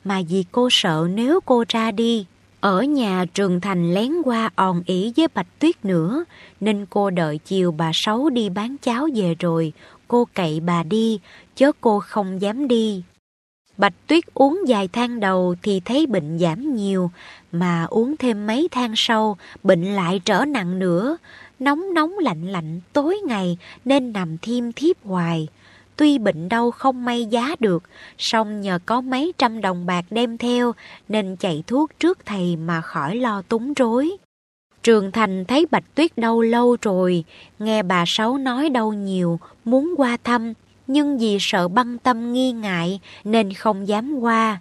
mà vì cô sợ nếu cô ra đi ở nhà Trường Thành lén qua òn ỉ với Bạch Tuyết nữa, nên cô đợi chiều bà Sáu đi bán cháo về rồi, cô cậy bà đi, chớ cô không dám đi. Bạch Tuyết uống vài thang đầu thì thấy bệnh giảm nhiều, mà uống thêm mấy thang sau, bệnh lại trở nặng nữa, nóng nóng lạnh lạnh tối ngày nên nằm thiêm thiếp hoài. Tuy bệnh đau không may giá được, song nhờ có mấy trăm đồng bạc đem theo nên chạy thuốc trước thầy mà khỏi lo túng rối. Trường Thành thấy Bạch Tuyết đau lâu rồi, nghe bà Sáu nói đau nhiều, muốn qua thăm, nhưng vì sợ băng tâm nghi ngại nên không dám qua.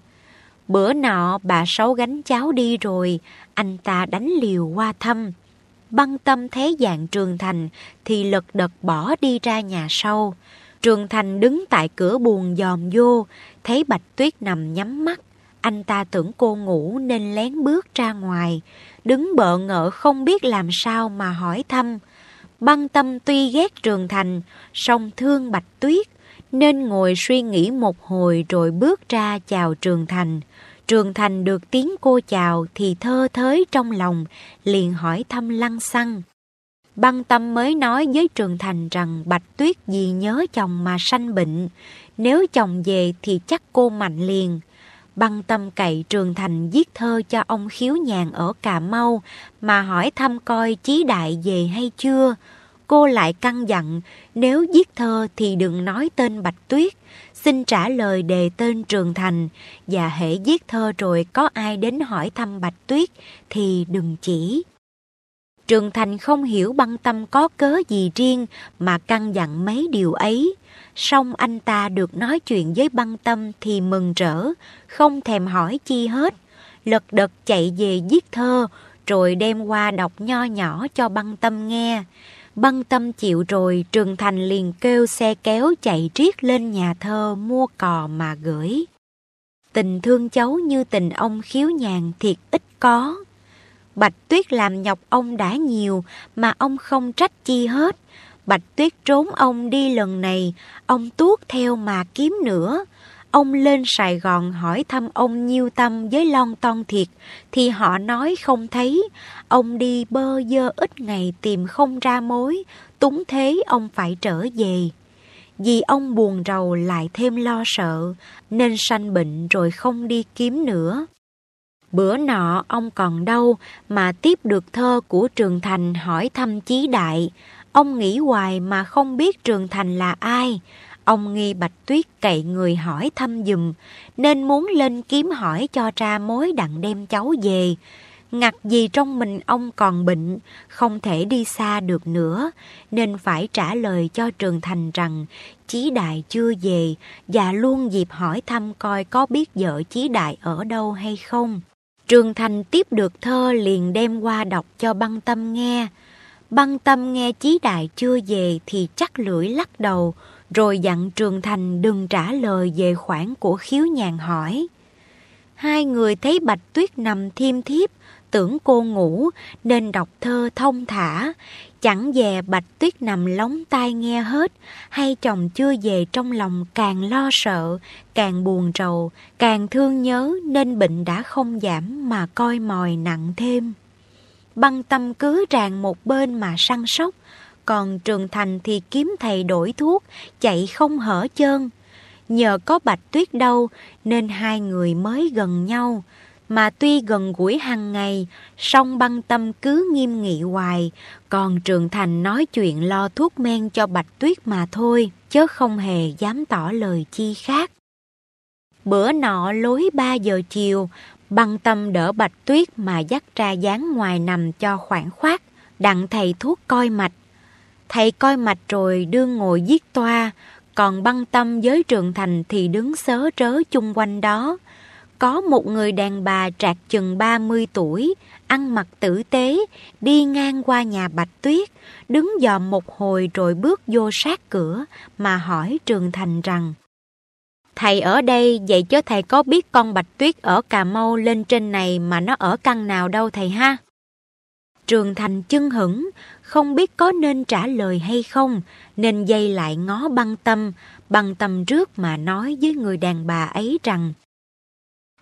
Bữa nọ bà Sáu gánh cháo đi rồi, anh ta đánh liều qua thăm. Băng tâm thấy dạng Trường Thành thì lật đật bỏ đi ra nhà sau. Trường Thành đứng tại cửa buồn dòm vô, thấy Bạch Tuyết nằm nhắm mắt. Anh ta tưởng cô ngủ nên lén bước ra ngoài, đứng bợ ngỡ không biết làm sao mà hỏi thăm. Băng tâm tuy ghét Trường Thành, song thương Bạch Tuyết, nên ngồi suy nghĩ một hồi rồi bước ra chào Trường Thành. Trường Thành được tiếng cô chào thì thơ thới trong lòng, liền hỏi thăm lăng xăng. Băng tâm mới nói với Trường Thành rằng Bạch Tuyết vì nhớ chồng mà sanh bệnh. Nếu chồng về thì chắc cô mạnh liền. Băng tâm cậy Trường Thành viết thơ cho ông khiếu nhàn ở Cà Mau mà hỏi thăm coi chí đại về hay chưa. Cô lại căng dặn, nếu viết thơ thì đừng nói tên Bạch Tuyết. Xin trả lời đề tên Trường Thành và hãy viết thơ rồi có ai đến hỏi thăm Bạch Tuyết thì đừng chỉ. Trường Thành không hiểu băng tâm có cớ gì riêng mà căn dặn mấy điều ấy. Xong anh ta được nói chuyện với băng tâm thì mừng rỡ, không thèm hỏi chi hết. Lật đật chạy về viết thơ, rồi đem qua đọc nho nhỏ cho băng tâm nghe. Băng tâm chịu rồi, Trường Thành liền kêu xe kéo chạy riết lên nhà thơ mua cò mà gửi. Tình thương cháu như tình ông khiếu nhàn thiệt ít có. Bạch Tuyết làm nhọc ông đã nhiều mà ông không trách chi hết. Bạch Tuyết trốn ông đi lần này, ông tuốt theo mà kiếm nữa. Ông lên Sài Gòn hỏi thăm ông nhiêu tâm với lon ton thiệt, thì họ nói không thấy. Ông đi bơ dơ ít ngày tìm không ra mối, túng thế ông phải trở về. Vì ông buồn rầu lại thêm lo sợ, nên sanh bệnh rồi không đi kiếm nữa. Bữa nọ ông còn đâu mà tiếp được thơ của Trường Thành hỏi thăm Chí Đại. Ông nghĩ hoài mà không biết Trường Thành là ai. Ông nghi Bạch Tuyết cậy người hỏi thăm dùm, nên muốn lên kiếm hỏi cho ra mối đặng đem cháu về. Ngặt gì trong mình ông còn bệnh, không thể đi xa được nữa, nên phải trả lời cho Trường Thành rằng Chí Đại chưa về và luôn dịp hỏi thăm coi có biết vợ Chí Đại ở đâu hay không. Trường Thành tiếp được thơ liền đem qua đọc cho băng tâm nghe. Băng tâm nghe Chí Đại chưa về thì chắc lưỡi lắc đầu, rồi dặn Trường Thành đừng trả lời về khoản của khiếu nhàn hỏi. Hai người thấy Bạch Tuyết nằm thiêm thiếp, tưởng cô ngủ nên đọc thơ thông thả. Chẳng dè Bạch Tuyết nằm lóng tai nghe hết, hay chồng chưa về trong lòng càng lo sợ, càng buồn rầu, càng thương nhớ nên bệnh đã không giảm mà coi mòi nặng thêm. Băng tâm cứ ràng một bên mà săn sóc, còn Trường Thành thì kiếm thầy đổi thuốc, chạy không hở chân. Nhờ có Bạch Tuyết đâu nên hai người mới gần nhau, mà tuy gần gũi hàng ngày, song băng tâm cứ nghiêm nghị hoài, còn Trường Thành nói chuyện lo thuốc men cho Bạch Tuyết mà thôi, chứ không hề dám tỏ lời chi khác. Bữa nọ lối 3 giờ chiều, băng tâm đỡ Bạch Tuyết mà dắt ra dáng ngoài nằm cho khoảng khoát, đặng thầy thuốc coi mạch. Thầy coi mạch rồi đưa ngồi giết toa, còn băng tâm với Trường Thành thì đứng sớ trớ chung quanh đó, có một người đàn bà trạc chừng 30 tuổi, ăn mặc tử tế, đi ngang qua nhà Bạch Tuyết, đứng dòm một hồi rồi bước vô sát cửa mà hỏi Trường Thành rằng Thầy ở đây, vậy chứ thầy có biết con Bạch Tuyết ở Cà Mau lên trên này mà nó ở căn nào đâu thầy ha? Trường Thành chưng hững, không biết có nên trả lời hay không, nên dây lại ngó băng tâm, băng tâm trước mà nói với người đàn bà ấy rằng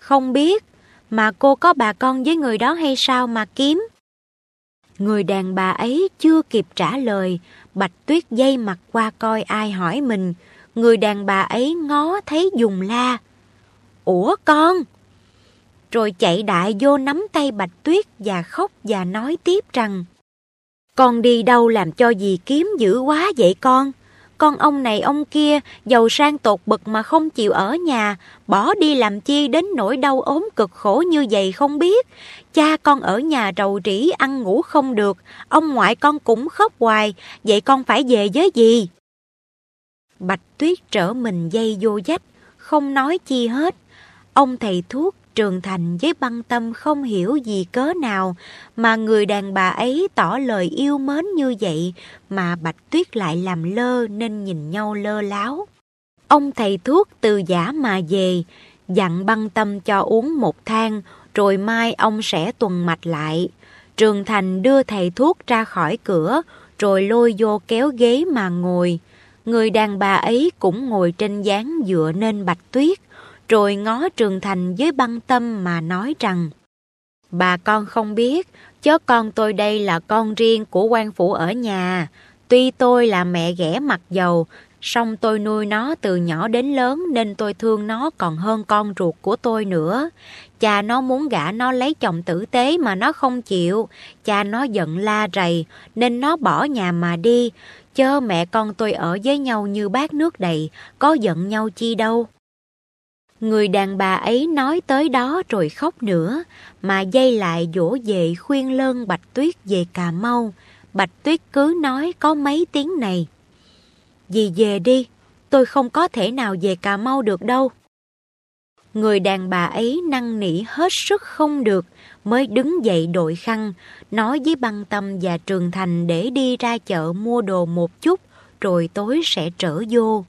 không biết, mà cô có bà con với người đó hay sao mà kiếm? Người đàn bà ấy chưa kịp trả lời, Bạch Tuyết dây mặt qua coi ai hỏi mình. Người đàn bà ấy ngó thấy dùng la. Ủa con? Rồi chạy đại vô nắm tay Bạch Tuyết và khóc và nói tiếp rằng Con đi đâu làm cho gì kiếm dữ quá vậy con? Con ông này ông kia, giàu sang tột bực mà không chịu ở nhà, bỏ đi làm chi đến nỗi đau ốm cực khổ như vậy không biết. Cha con ở nhà rầu rĩ ăn ngủ không được, ông ngoại con cũng khóc hoài, vậy con phải về với gì? Bạch Tuyết trở mình dây vô dách, không nói chi hết. Ông thầy thuốc Trường Thành với băng tâm không hiểu gì cớ nào mà người đàn bà ấy tỏ lời yêu mến như vậy mà Bạch Tuyết lại làm lơ nên nhìn nhau lơ láo. Ông thầy thuốc từ giả mà về, dặn băng tâm cho uống một thang rồi mai ông sẽ tuần mạch lại. Trường Thành đưa thầy thuốc ra khỏi cửa rồi lôi vô kéo ghế mà ngồi. Người đàn bà ấy cũng ngồi trên dáng dựa nên Bạch Tuyết rồi ngó Trường Thành với băng tâm mà nói rằng Bà con không biết, chớ con tôi đây là con riêng của quan phủ ở nhà. Tuy tôi là mẹ ghẻ mặt dầu, song tôi nuôi nó từ nhỏ đến lớn nên tôi thương nó còn hơn con ruột của tôi nữa. Cha nó muốn gả nó lấy chồng tử tế mà nó không chịu. Cha nó giận la rầy nên nó bỏ nhà mà đi. Chớ mẹ con tôi ở với nhau như bát nước đầy, có giận nhau chi đâu. Người đàn bà ấy nói tới đó rồi khóc nữa, mà dây lại dỗ về khuyên lơn Bạch Tuyết về Cà Mau. Bạch Tuyết cứ nói có mấy tiếng này. Dì về đi, tôi không có thể nào về Cà Mau được đâu. Người đàn bà ấy năn nỉ hết sức không được, mới đứng dậy đội khăn, nói với băng tâm và trường thành để đi ra chợ mua đồ một chút, rồi tối sẽ trở vô.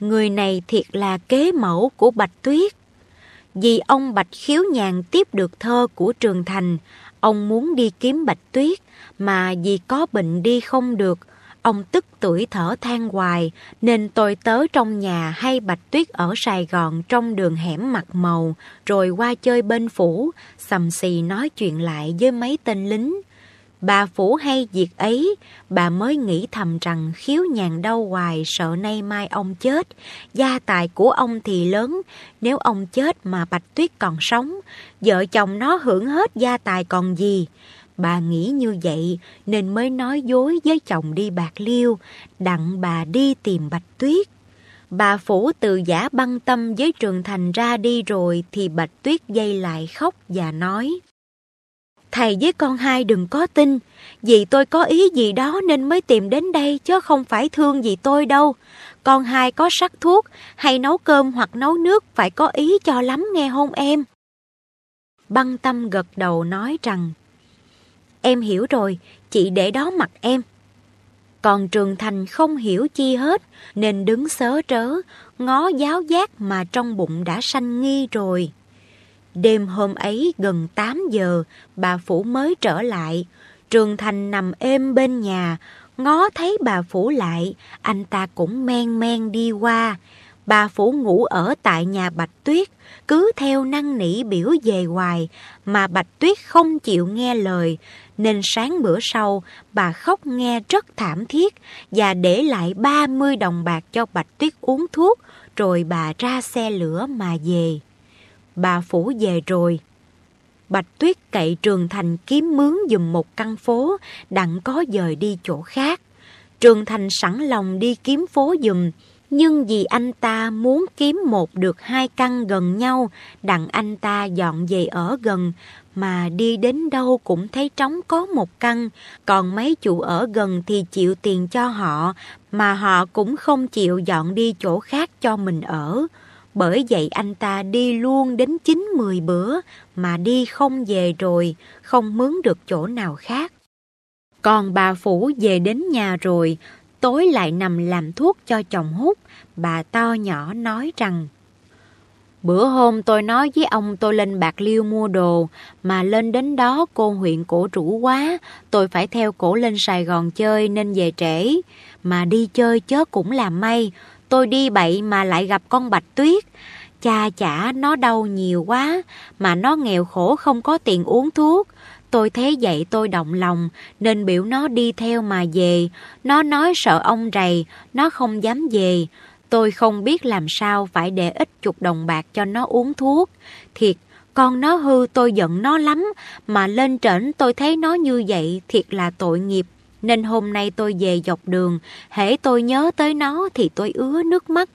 Người này thiệt là kế mẫu của Bạch Tuyết. Vì ông Bạch Khiếu Nhàn tiếp được thơ của Trường Thành, ông muốn đi kiếm Bạch Tuyết, mà vì có bệnh đi không được, ông tức tuổi thở than hoài, nên tôi tớ trong nhà hay Bạch Tuyết ở Sài Gòn trong đường hẻm mặt màu, rồi qua chơi bên phủ, sầm xì nói chuyện lại với mấy tên lính. Bà Phủ hay việc ấy, bà mới nghĩ thầm rằng khiếu nhàn đau hoài sợ nay mai ông chết. Gia tài của ông thì lớn, nếu ông chết mà Bạch Tuyết còn sống, vợ chồng nó hưởng hết gia tài còn gì. Bà nghĩ như vậy nên mới nói dối với chồng đi bạc liêu, đặng bà đi tìm Bạch Tuyết. Bà Phủ từ giả băng tâm với Trường Thành ra đi rồi thì Bạch Tuyết dây lại khóc và nói Thầy với con hai đừng có tin, vì tôi có ý gì đó nên mới tìm đến đây chứ không phải thương gì tôi đâu. Con hai có sắc thuốc hay nấu cơm hoặc nấu nước phải có ý cho lắm nghe hôn em. Băng tâm gật đầu nói rằng Em hiểu rồi, chị để đó mặt em. Còn Trường Thành không hiểu chi hết, nên đứng sớ trớ, ngó giáo giác mà trong bụng đã sanh nghi rồi. Đêm hôm ấy gần 8 giờ, bà Phủ mới trở lại. Trường Thành nằm êm bên nhà, ngó thấy bà Phủ lại, anh ta cũng men men đi qua. Bà Phủ ngủ ở tại nhà Bạch Tuyết, cứ theo năng nỉ biểu về hoài, mà Bạch Tuyết không chịu nghe lời, nên sáng bữa sau bà khóc nghe rất thảm thiết và để lại 30 đồng bạc cho Bạch Tuyết uống thuốc, rồi bà ra xe lửa mà về. Bà Phủ về rồi. Bạch Tuyết cậy Trường Thành kiếm mướn dùm một căn phố, đặng có dời đi chỗ khác. Trường Thành sẵn lòng đi kiếm phố dùm, nhưng vì anh ta muốn kiếm một được hai căn gần nhau, đặng anh ta dọn về ở gần, mà đi đến đâu cũng thấy trống có một căn, còn mấy chủ ở gần thì chịu tiền cho họ, mà họ cũng không chịu dọn đi chỗ khác cho mình ở. Bởi vậy anh ta đi luôn đến 9-10 bữa mà đi không về rồi, không mướn được chỗ nào khác. Còn bà Phủ về đến nhà rồi, tối lại nằm làm thuốc cho chồng hút, bà to nhỏ nói rằng Bữa hôm tôi nói với ông tôi lên Bạc Liêu mua đồ, mà lên đến đó cô huyện cổ rủ quá, tôi phải theo cổ lên Sài Gòn chơi nên về trễ. Mà đi chơi chớ cũng là may, tôi đi bậy mà lại gặp con Bạch Tuyết. Cha chả nó đau nhiều quá, mà nó nghèo khổ không có tiền uống thuốc. Tôi thấy vậy tôi động lòng, nên biểu nó đi theo mà về. Nó nói sợ ông rầy, nó không dám về. Tôi không biết làm sao phải để ít chục đồng bạc cho nó uống thuốc. Thiệt, con nó hư tôi giận nó lắm, mà lên trển tôi thấy nó như vậy thiệt là tội nghiệp. Nên hôm nay tôi về dọc đường, hễ tôi nhớ tới nó thì tôi ứa nước mắt.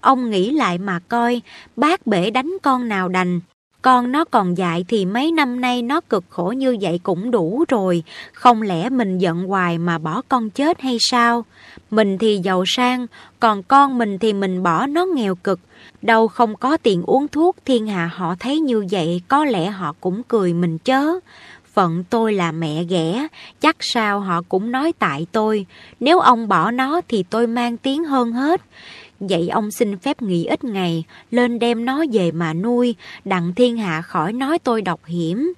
Ông nghĩ lại mà coi, bác bể đánh con nào đành. Con nó còn dại thì mấy năm nay nó cực khổ như vậy cũng đủ rồi, không lẽ mình giận hoài mà bỏ con chết hay sao? Mình thì giàu sang, còn con mình thì mình bỏ nó nghèo cực. Đâu không có tiền uống thuốc thiên hạ họ thấy như vậy có lẽ họ cũng cười mình chớ. Phận tôi là mẹ ghẻ, chắc sao họ cũng nói tại tôi. Nếu ông bỏ nó thì tôi mang tiếng hơn hết. Vậy ông xin phép nghỉ ít ngày, lên đem nó về mà nuôi, đặng thiên hạ khỏi nói tôi độc hiểm.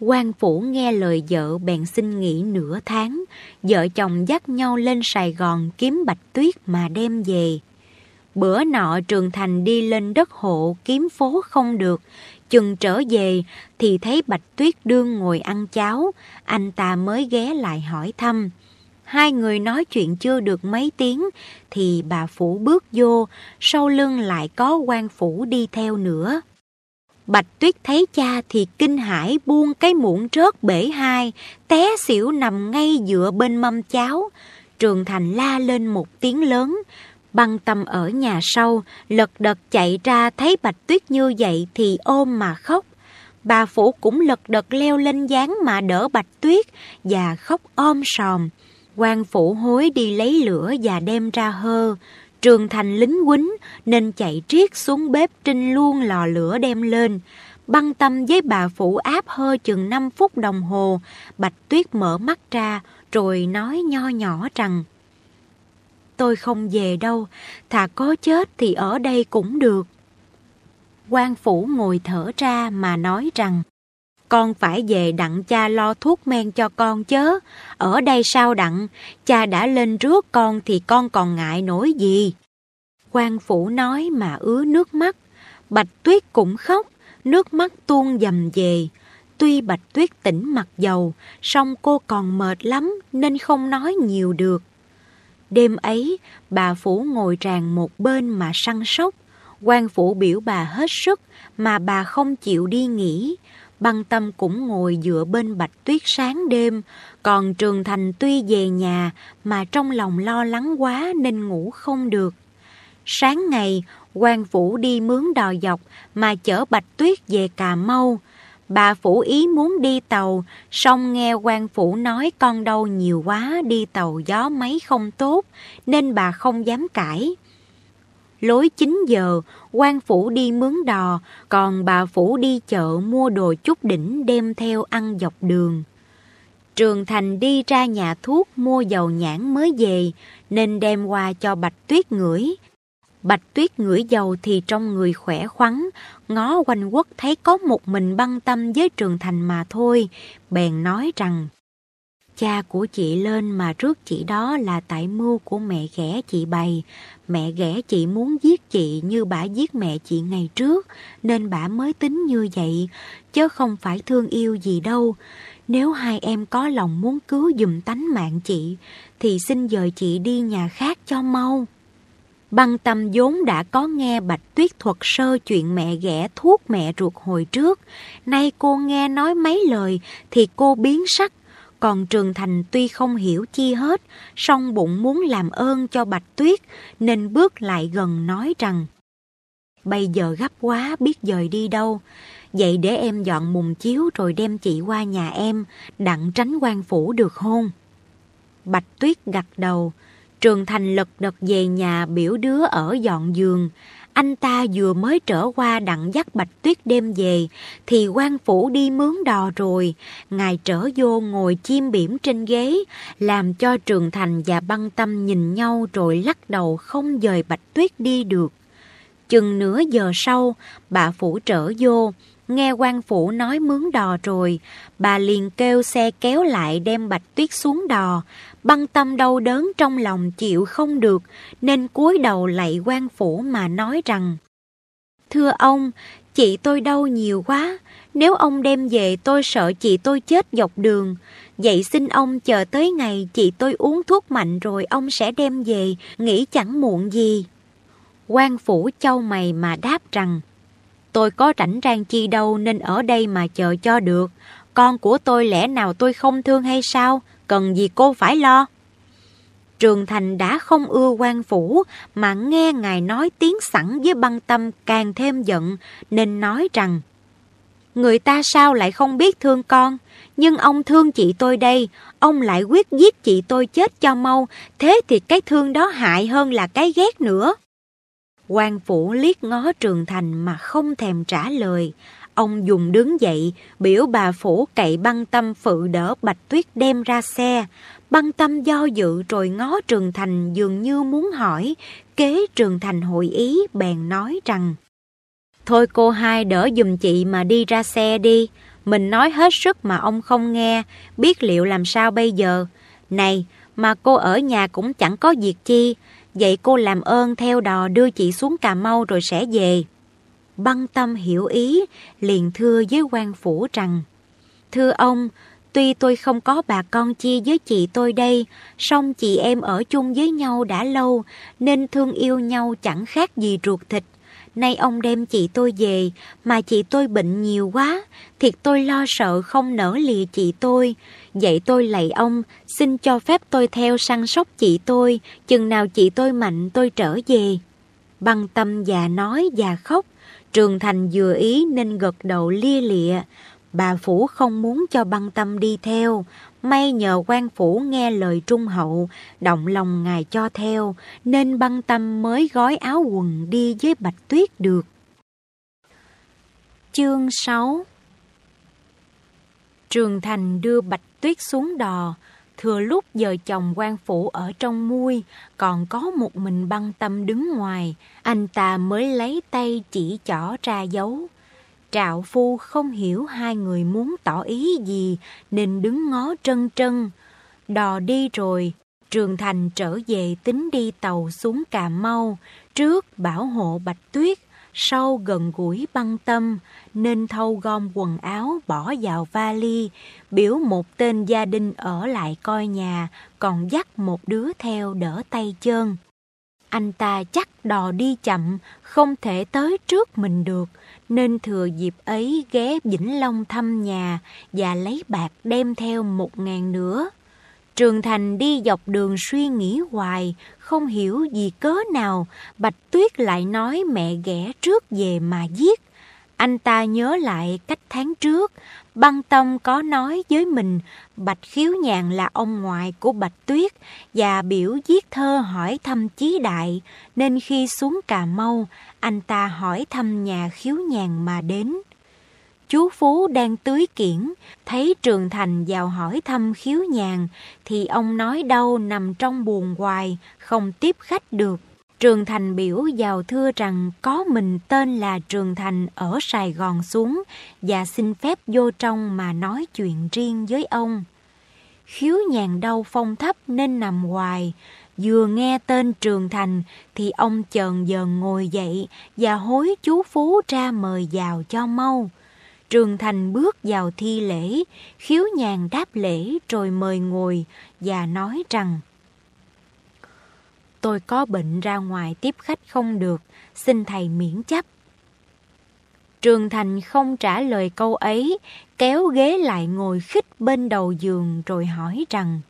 quan phủ nghe lời vợ bèn xin nghỉ nửa tháng, vợ chồng dắt nhau lên Sài Gòn kiếm bạch tuyết mà đem về. Bữa nọ Trường Thành đi lên đất hộ kiếm phố không được, chừng trở về thì thấy Bạch Tuyết đương ngồi ăn cháo, anh ta mới ghé lại hỏi thăm. Hai người nói chuyện chưa được mấy tiếng thì bà Phủ bước vô, sau lưng lại có quan Phủ đi theo nữa. Bạch Tuyết thấy cha thì kinh hãi buông cái muỗng rớt bể hai, té xỉu nằm ngay dựa bên mâm cháo. Trường Thành la lên một tiếng lớn, băng tâm ở nhà sau, lật đật chạy ra thấy Bạch Tuyết như vậy thì ôm mà khóc. Bà Phủ cũng lật đật leo lên dáng mà đỡ Bạch Tuyết và khóc ôm sòm quan phủ hối đi lấy lửa và đem ra hơ. Trường thành lính quýnh nên chạy triết xuống bếp trinh luôn lò lửa đem lên. Băng tâm với bà Phủ áp hơ chừng 5 phút đồng hồ, Bạch Tuyết mở mắt ra rồi nói nho nhỏ rằng Tôi không về đâu, thà có chết thì ở đây cũng được. quan phủ ngồi thở ra mà nói rằng con phải về đặng cha lo thuốc men cho con chớ. Ở đây sao đặng, cha đã lên rước con thì con còn ngại nổi gì. quan phủ nói mà ứa nước mắt. Bạch tuyết cũng khóc, nước mắt tuôn dầm về. Tuy Bạch Tuyết tỉnh mặt dầu, song cô còn mệt lắm nên không nói nhiều được. Đêm ấy, bà Phủ ngồi tràn một bên mà săn sóc. quan Phủ biểu bà hết sức mà bà không chịu đi nghỉ. Băng tâm cũng ngồi dựa bên Bạch Tuyết sáng đêm, còn Trường Thành tuy về nhà mà trong lòng lo lắng quá nên ngủ không được. Sáng ngày, quan Phủ đi mướn đò dọc mà chở Bạch Tuyết về Cà Mau. Bà Phủ ý muốn đi tàu, song nghe quan Phủ nói con đâu nhiều quá đi tàu gió máy không tốt, nên bà không dám cãi. Lối 9 giờ, quan Phủ đi mướn đò, còn bà Phủ đi chợ mua đồ chút đỉnh đem theo ăn dọc đường. Trường Thành đi ra nhà thuốc mua dầu nhãn mới về, nên đem qua cho Bạch Tuyết ngửi, Bạch tuyết ngửi dầu thì trong người khỏe khoắn, ngó quanh quốc thấy có một mình băng tâm với trường thành mà thôi, bèn nói rằng Cha của chị lên mà rước chị đó là tại mưu của mẹ ghẻ chị bày. Mẹ ghẻ chị muốn giết chị như bà giết mẹ chị ngày trước, nên bà mới tính như vậy, chứ không phải thương yêu gì đâu. Nếu hai em có lòng muốn cứu dùm tánh mạng chị, thì xin dời chị đi nhà khác cho mau. Băng tâm vốn đã có nghe Bạch Tuyết thuật sơ chuyện mẹ ghẻ thuốc mẹ ruột hồi trước. Nay cô nghe nói mấy lời thì cô biến sắc. Còn Trường Thành tuy không hiểu chi hết, song bụng muốn làm ơn cho Bạch Tuyết, nên bước lại gần nói rằng Bây giờ gấp quá biết dời đi đâu. Vậy để em dọn mùng chiếu rồi đem chị qua nhà em, đặng tránh quan phủ được hôn. Bạch Tuyết gật đầu, Trường Thành lật đật về nhà biểu đứa ở dọn giường. Anh ta vừa mới trở qua đặng dắt Bạch Tuyết đêm về, thì quan phủ đi mướn đò rồi. Ngài trở vô ngồi chim biểm trên ghế, làm cho Trường Thành và băng tâm nhìn nhau rồi lắc đầu không dời Bạch Tuyết đi được. Chừng nửa giờ sau, bà phủ trở vô, nghe quan phủ nói mướn đò rồi, bà liền kêu xe kéo lại đem Bạch Tuyết xuống đò. Băng tâm đau đớn trong lòng chịu không được, nên cúi đầu lạy quan phủ mà nói rằng Thưa ông, chị tôi đau nhiều quá, nếu ông đem về tôi sợ chị tôi chết dọc đường. Vậy xin ông chờ tới ngày chị tôi uống thuốc mạnh rồi ông sẽ đem về, nghĩ chẳng muộn gì. quan phủ châu mày mà đáp rằng Tôi có rảnh rang chi đâu nên ở đây mà chờ cho được. Con của tôi lẽ nào tôi không thương hay sao? Cần gì cô phải lo. Trường Thành đã không ưa quan phủ, mà nghe ngài nói tiếng sẵn với băng tâm càng thêm giận, nên nói rằng Người ta sao lại không biết thương con, nhưng ông thương chị tôi đây, ông lại quyết giết chị tôi chết cho mau, thế thì cái thương đó hại hơn là cái ghét nữa. quan phủ liếc ngó Trường Thành mà không thèm trả lời, Ông dùng đứng dậy, biểu bà phủ cậy băng tâm phụ đỡ Bạch Tuyết đem ra xe. Băng tâm do dự rồi ngó Trường Thành dường như muốn hỏi, kế Trường Thành hội ý bèn nói rằng Thôi cô hai đỡ dùm chị mà đi ra xe đi, mình nói hết sức mà ông không nghe, biết liệu làm sao bây giờ. Này, mà cô ở nhà cũng chẳng có việc chi, vậy cô làm ơn theo đò đưa chị xuống Cà Mau rồi sẽ về. Băng tâm hiểu ý, liền thưa với quan phủ rằng Thưa ông, tuy tôi không có bà con chia với chị tôi đây, song chị em ở chung với nhau đã lâu, nên thương yêu nhau chẳng khác gì ruột thịt. Nay ông đem chị tôi về, mà chị tôi bệnh nhiều quá, thiệt tôi lo sợ không nỡ lìa chị tôi. Vậy tôi lạy ông, xin cho phép tôi theo săn sóc chị tôi, chừng nào chị tôi mạnh tôi trở về. Băng tâm già nói già khóc, Trường Thành vừa ý nên gật đầu lia lịa. Bà Phủ không muốn cho băng tâm đi theo. May nhờ quan Phủ nghe lời trung hậu, động lòng ngài cho theo, nên băng tâm mới gói áo quần đi với Bạch Tuyết được. Chương 6 Trường Thành đưa Bạch Tuyết xuống đò, Thừa lúc giờ chồng quan phủ ở trong muôi còn có một mình băng tâm đứng ngoài, anh ta mới lấy tay chỉ chỏ ra dấu. Trạo phu không hiểu hai người muốn tỏ ý gì, nên đứng ngó trân trân. Đò đi rồi, Trường Thành trở về tính đi tàu xuống Cà Mau, trước bảo hộ Bạch Tuyết, sau gần gũi băng tâm, nên thâu gom quần áo bỏ vào vali, biểu một tên gia đình ở lại coi nhà, còn dắt một đứa theo đỡ tay chân. Anh ta chắc đò đi chậm, không thể tới trước mình được, nên thừa dịp ấy ghé Vĩnh Long thăm nhà và lấy bạc đem theo một ngàn nữa. Trường Thành đi dọc đường suy nghĩ hoài, không hiểu gì cớ nào, Bạch Tuyết lại nói mẹ ghẻ trước về mà giết. Anh ta nhớ lại cách tháng trước, băng tâm có nói với mình Bạch Khiếu Nhàn là ông ngoại của Bạch Tuyết và biểu viết thơ hỏi thăm Chí Đại, nên khi xuống Cà Mau, anh ta hỏi thăm nhà Khiếu Nhàn mà đến. Chú Phú đang tưới kiển, thấy Trường Thành vào hỏi thăm khiếu nhàn, thì ông nói đâu nằm trong buồn hoài, không tiếp khách được. Trường Thành biểu vào thưa rằng có mình tên là Trường Thành ở Sài Gòn xuống và xin phép vô trong mà nói chuyện riêng với ông. Khiếu nhàn đau phong thấp nên nằm hoài, vừa nghe tên Trường Thành thì ông chờn dần ngồi dậy và hối chú Phú ra mời vào cho mau. Trường Thành bước vào thi lễ, khiếu nhàn đáp lễ rồi mời ngồi và nói rằng Tôi có bệnh ra ngoài tiếp khách không được, xin thầy miễn chấp. Trường Thành không trả lời câu ấy, kéo ghế lại ngồi khích bên đầu giường rồi hỏi rằng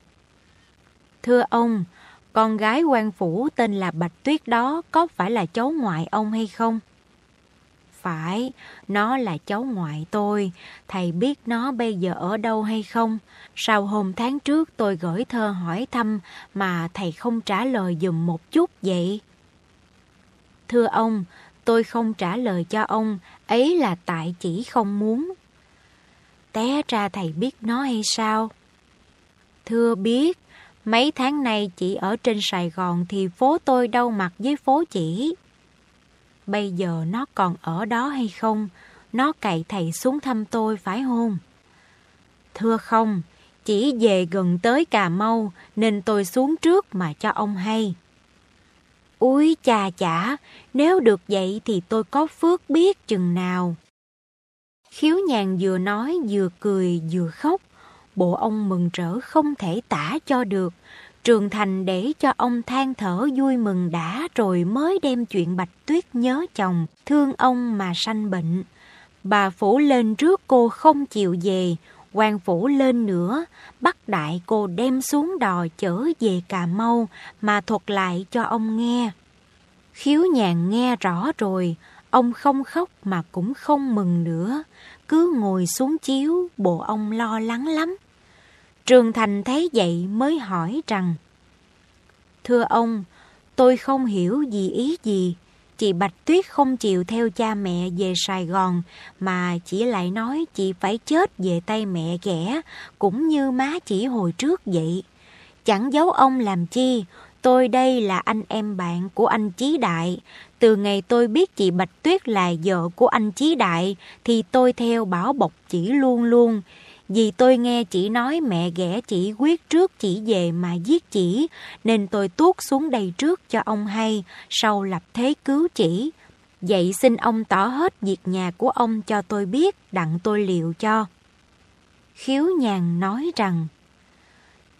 Thưa ông, con gái quan phủ tên là Bạch Tuyết đó có phải là cháu ngoại ông hay không? Phải, nó là cháu ngoại tôi. Thầy biết nó bây giờ ở đâu hay không? Sau hôm tháng trước tôi gửi thơ hỏi thăm mà thầy không trả lời dùm một chút vậy. Thưa ông, tôi không trả lời cho ông, ấy là tại chỉ không muốn. Té ra thầy biết nó hay sao? Thưa biết, mấy tháng nay chị ở trên Sài Gòn thì phố tôi đâu mặt với phố chỉ. Bây giờ nó còn ở đó hay không? Nó cậy thầy xuống thăm tôi phải không? Thưa không, chỉ về gần tới Cà Mau nên tôi xuống trước mà cho ông hay. Úi cha chả, nếu được vậy thì tôi có phước biết chừng nào. Khiếu nhàn vừa nói vừa cười vừa khóc, bộ ông mừng rỡ không thể tả cho được, Trường Thành để cho ông than thở vui mừng đã rồi mới đem chuyện Bạch Tuyết nhớ chồng, thương ông mà sanh bệnh. Bà Phủ lên trước cô không chịu về, quan Phủ lên nữa, bắt đại cô đem xuống đò chở về Cà Mau mà thuật lại cho ông nghe. Khiếu nhàn nghe rõ rồi, ông không khóc mà cũng không mừng nữa, cứ ngồi xuống chiếu, bộ ông lo lắng lắm. Trường Thành thấy vậy mới hỏi rằng Thưa ông, tôi không hiểu gì ý gì. Chị Bạch Tuyết không chịu theo cha mẹ về Sài Gòn mà chỉ lại nói chị phải chết về tay mẹ ghẻ cũng như má chỉ hồi trước vậy. Chẳng giấu ông làm chi, tôi đây là anh em bạn của anh Chí Đại. Từ ngày tôi biết chị Bạch Tuyết là vợ của anh Chí Đại thì tôi theo bảo bọc chỉ luôn luôn. Vì tôi nghe chị nói mẹ ghẻ chỉ quyết trước chỉ về mà giết chỉ, nên tôi tuốt xuống đây trước cho ông hay, sau lập thế cứu chỉ. Vậy xin ông tỏ hết việc nhà của ông cho tôi biết, đặng tôi liệu cho. Khiếu nhàn nói rằng,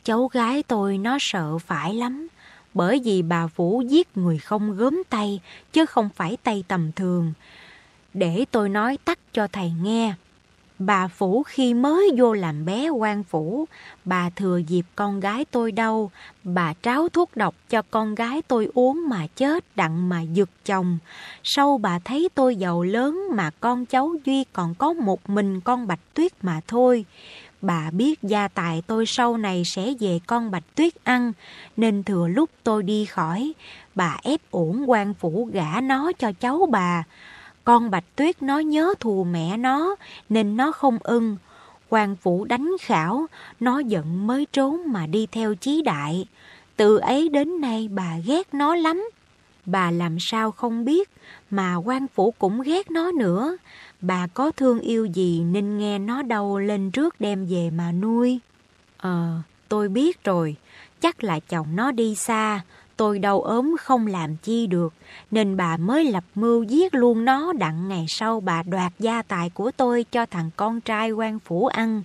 cháu gái tôi nó sợ phải lắm, bởi vì bà Vũ giết người không gớm tay, chứ không phải tay tầm thường. Để tôi nói tắt cho thầy nghe. Bà Phủ khi mới vô làm bé quan phủ, bà thừa dịp con gái tôi đâu, bà tráo thuốc độc cho con gái tôi uống mà chết đặng mà giật chồng. Sau bà thấy tôi giàu lớn mà con cháu Duy còn có một mình con Bạch Tuyết mà thôi. Bà biết gia tài tôi sau này sẽ về con Bạch Tuyết ăn, nên thừa lúc tôi đi khỏi, bà ép ổn quan phủ gả nó cho cháu bà. Con Bạch Tuyết nó nhớ thù mẹ nó nên nó không ưng. Hoàng Phủ đánh khảo, nó giận mới trốn mà đi theo chí đại. Từ ấy đến nay bà ghét nó lắm. Bà làm sao không biết, mà quan phủ cũng ghét nó nữa. Bà có thương yêu gì nên nghe nó đâu lên trước đem về mà nuôi. Ờ, tôi biết rồi, chắc là chồng nó đi xa, tôi đau ốm không làm chi được, nên bà mới lập mưu giết luôn nó đặng ngày sau bà đoạt gia tài của tôi cho thằng con trai quan phủ ăn.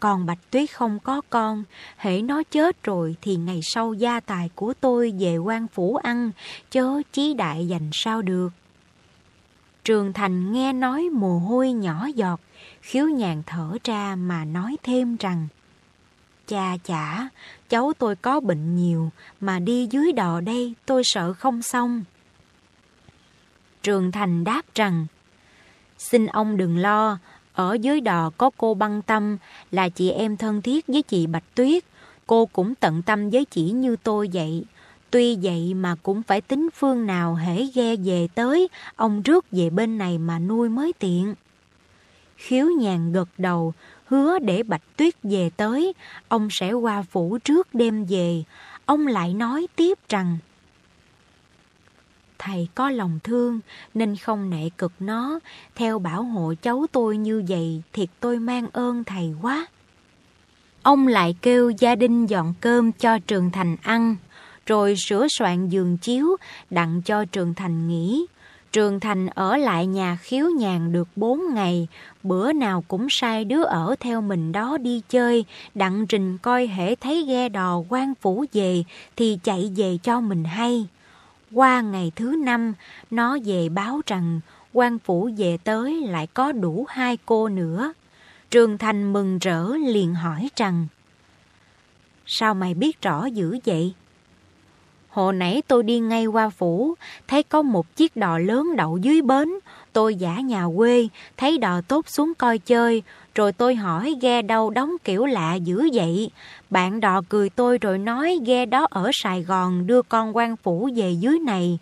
Còn Bạch Tuyết không có con, hễ nó chết rồi thì ngày sau gia tài của tôi về quan phủ ăn, chớ chí đại dành sao được. Trường Thành nghe nói mồ hôi nhỏ giọt, khiếu nhàn thở ra mà nói thêm rằng Cha chả, cháu tôi có bệnh nhiều, mà đi dưới đò đây tôi sợ không xong. Trường Thành đáp rằng, Xin ông đừng lo, ở dưới đò có cô băng tâm là chị em thân thiết với chị Bạch Tuyết. Cô cũng tận tâm với chị như tôi vậy. Tuy vậy mà cũng phải tính phương nào hễ ghe về tới, ông rước về bên này mà nuôi mới tiện. Khiếu nhàn gật đầu, hứa để Bạch Tuyết về tới, ông sẽ qua phủ trước đêm về. Ông lại nói tiếp rằng, Thầy có lòng thương nên không nệ cực nó, theo bảo hộ cháu tôi như vậy thiệt tôi mang ơn thầy quá. Ông lại kêu gia đình dọn cơm cho Trường Thành ăn, rồi sửa soạn giường chiếu đặng cho Trường Thành nghỉ. Trường Thành ở lại nhà khiếu nhàn được bốn ngày, bữa nào cũng sai đứa ở theo mình đó đi chơi, đặng trình coi hễ thấy ghe đò quan phủ về thì chạy về cho mình hay. Qua ngày thứ năm, nó về báo rằng quan phủ về tới lại có đủ hai cô nữa. Trường Thành mừng rỡ liền hỏi rằng Sao mày biết rõ dữ vậy? Hồi nãy tôi đi ngay qua phủ, thấy có một chiếc đò lớn đậu dưới bến. Tôi giả nhà quê, thấy đò tốt xuống coi chơi, rồi tôi hỏi ghe đâu đóng kiểu lạ dữ vậy. Bạn đò cười tôi rồi nói ghe đó ở Sài Gòn đưa con quan phủ về dưới này.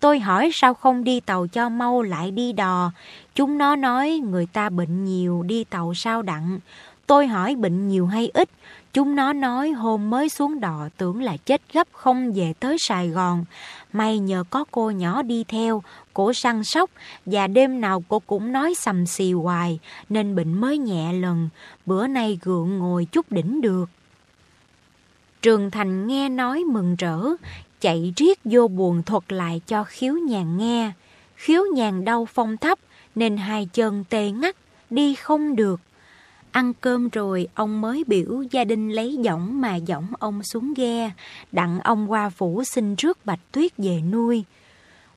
Tôi hỏi sao không đi tàu cho mau lại đi đò. Chúng nó nói người ta bệnh nhiều đi tàu sao đặng. Tôi hỏi bệnh nhiều hay ít. Chúng nó nói hôm mới xuống đò tưởng là chết gấp không về tới Sài Gòn. May nhờ có cô nhỏ đi theo, cổ săn sóc và đêm nào cô cũng nói sầm xì hoài nên bệnh mới nhẹ lần. Bữa nay gượng ngồi chút đỉnh được. Trường Thành nghe nói mừng rỡ, chạy riết vô buồn thuật lại cho khiếu nhàn nghe. Khiếu nhàn đau phong thấp nên hai chân tê ngắt, đi không được. Ăn cơm rồi, ông mới biểu gia đình lấy giỏng mà giỏng ông xuống ghe, đặng ông qua phủ xin rước bạch tuyết về nuôi.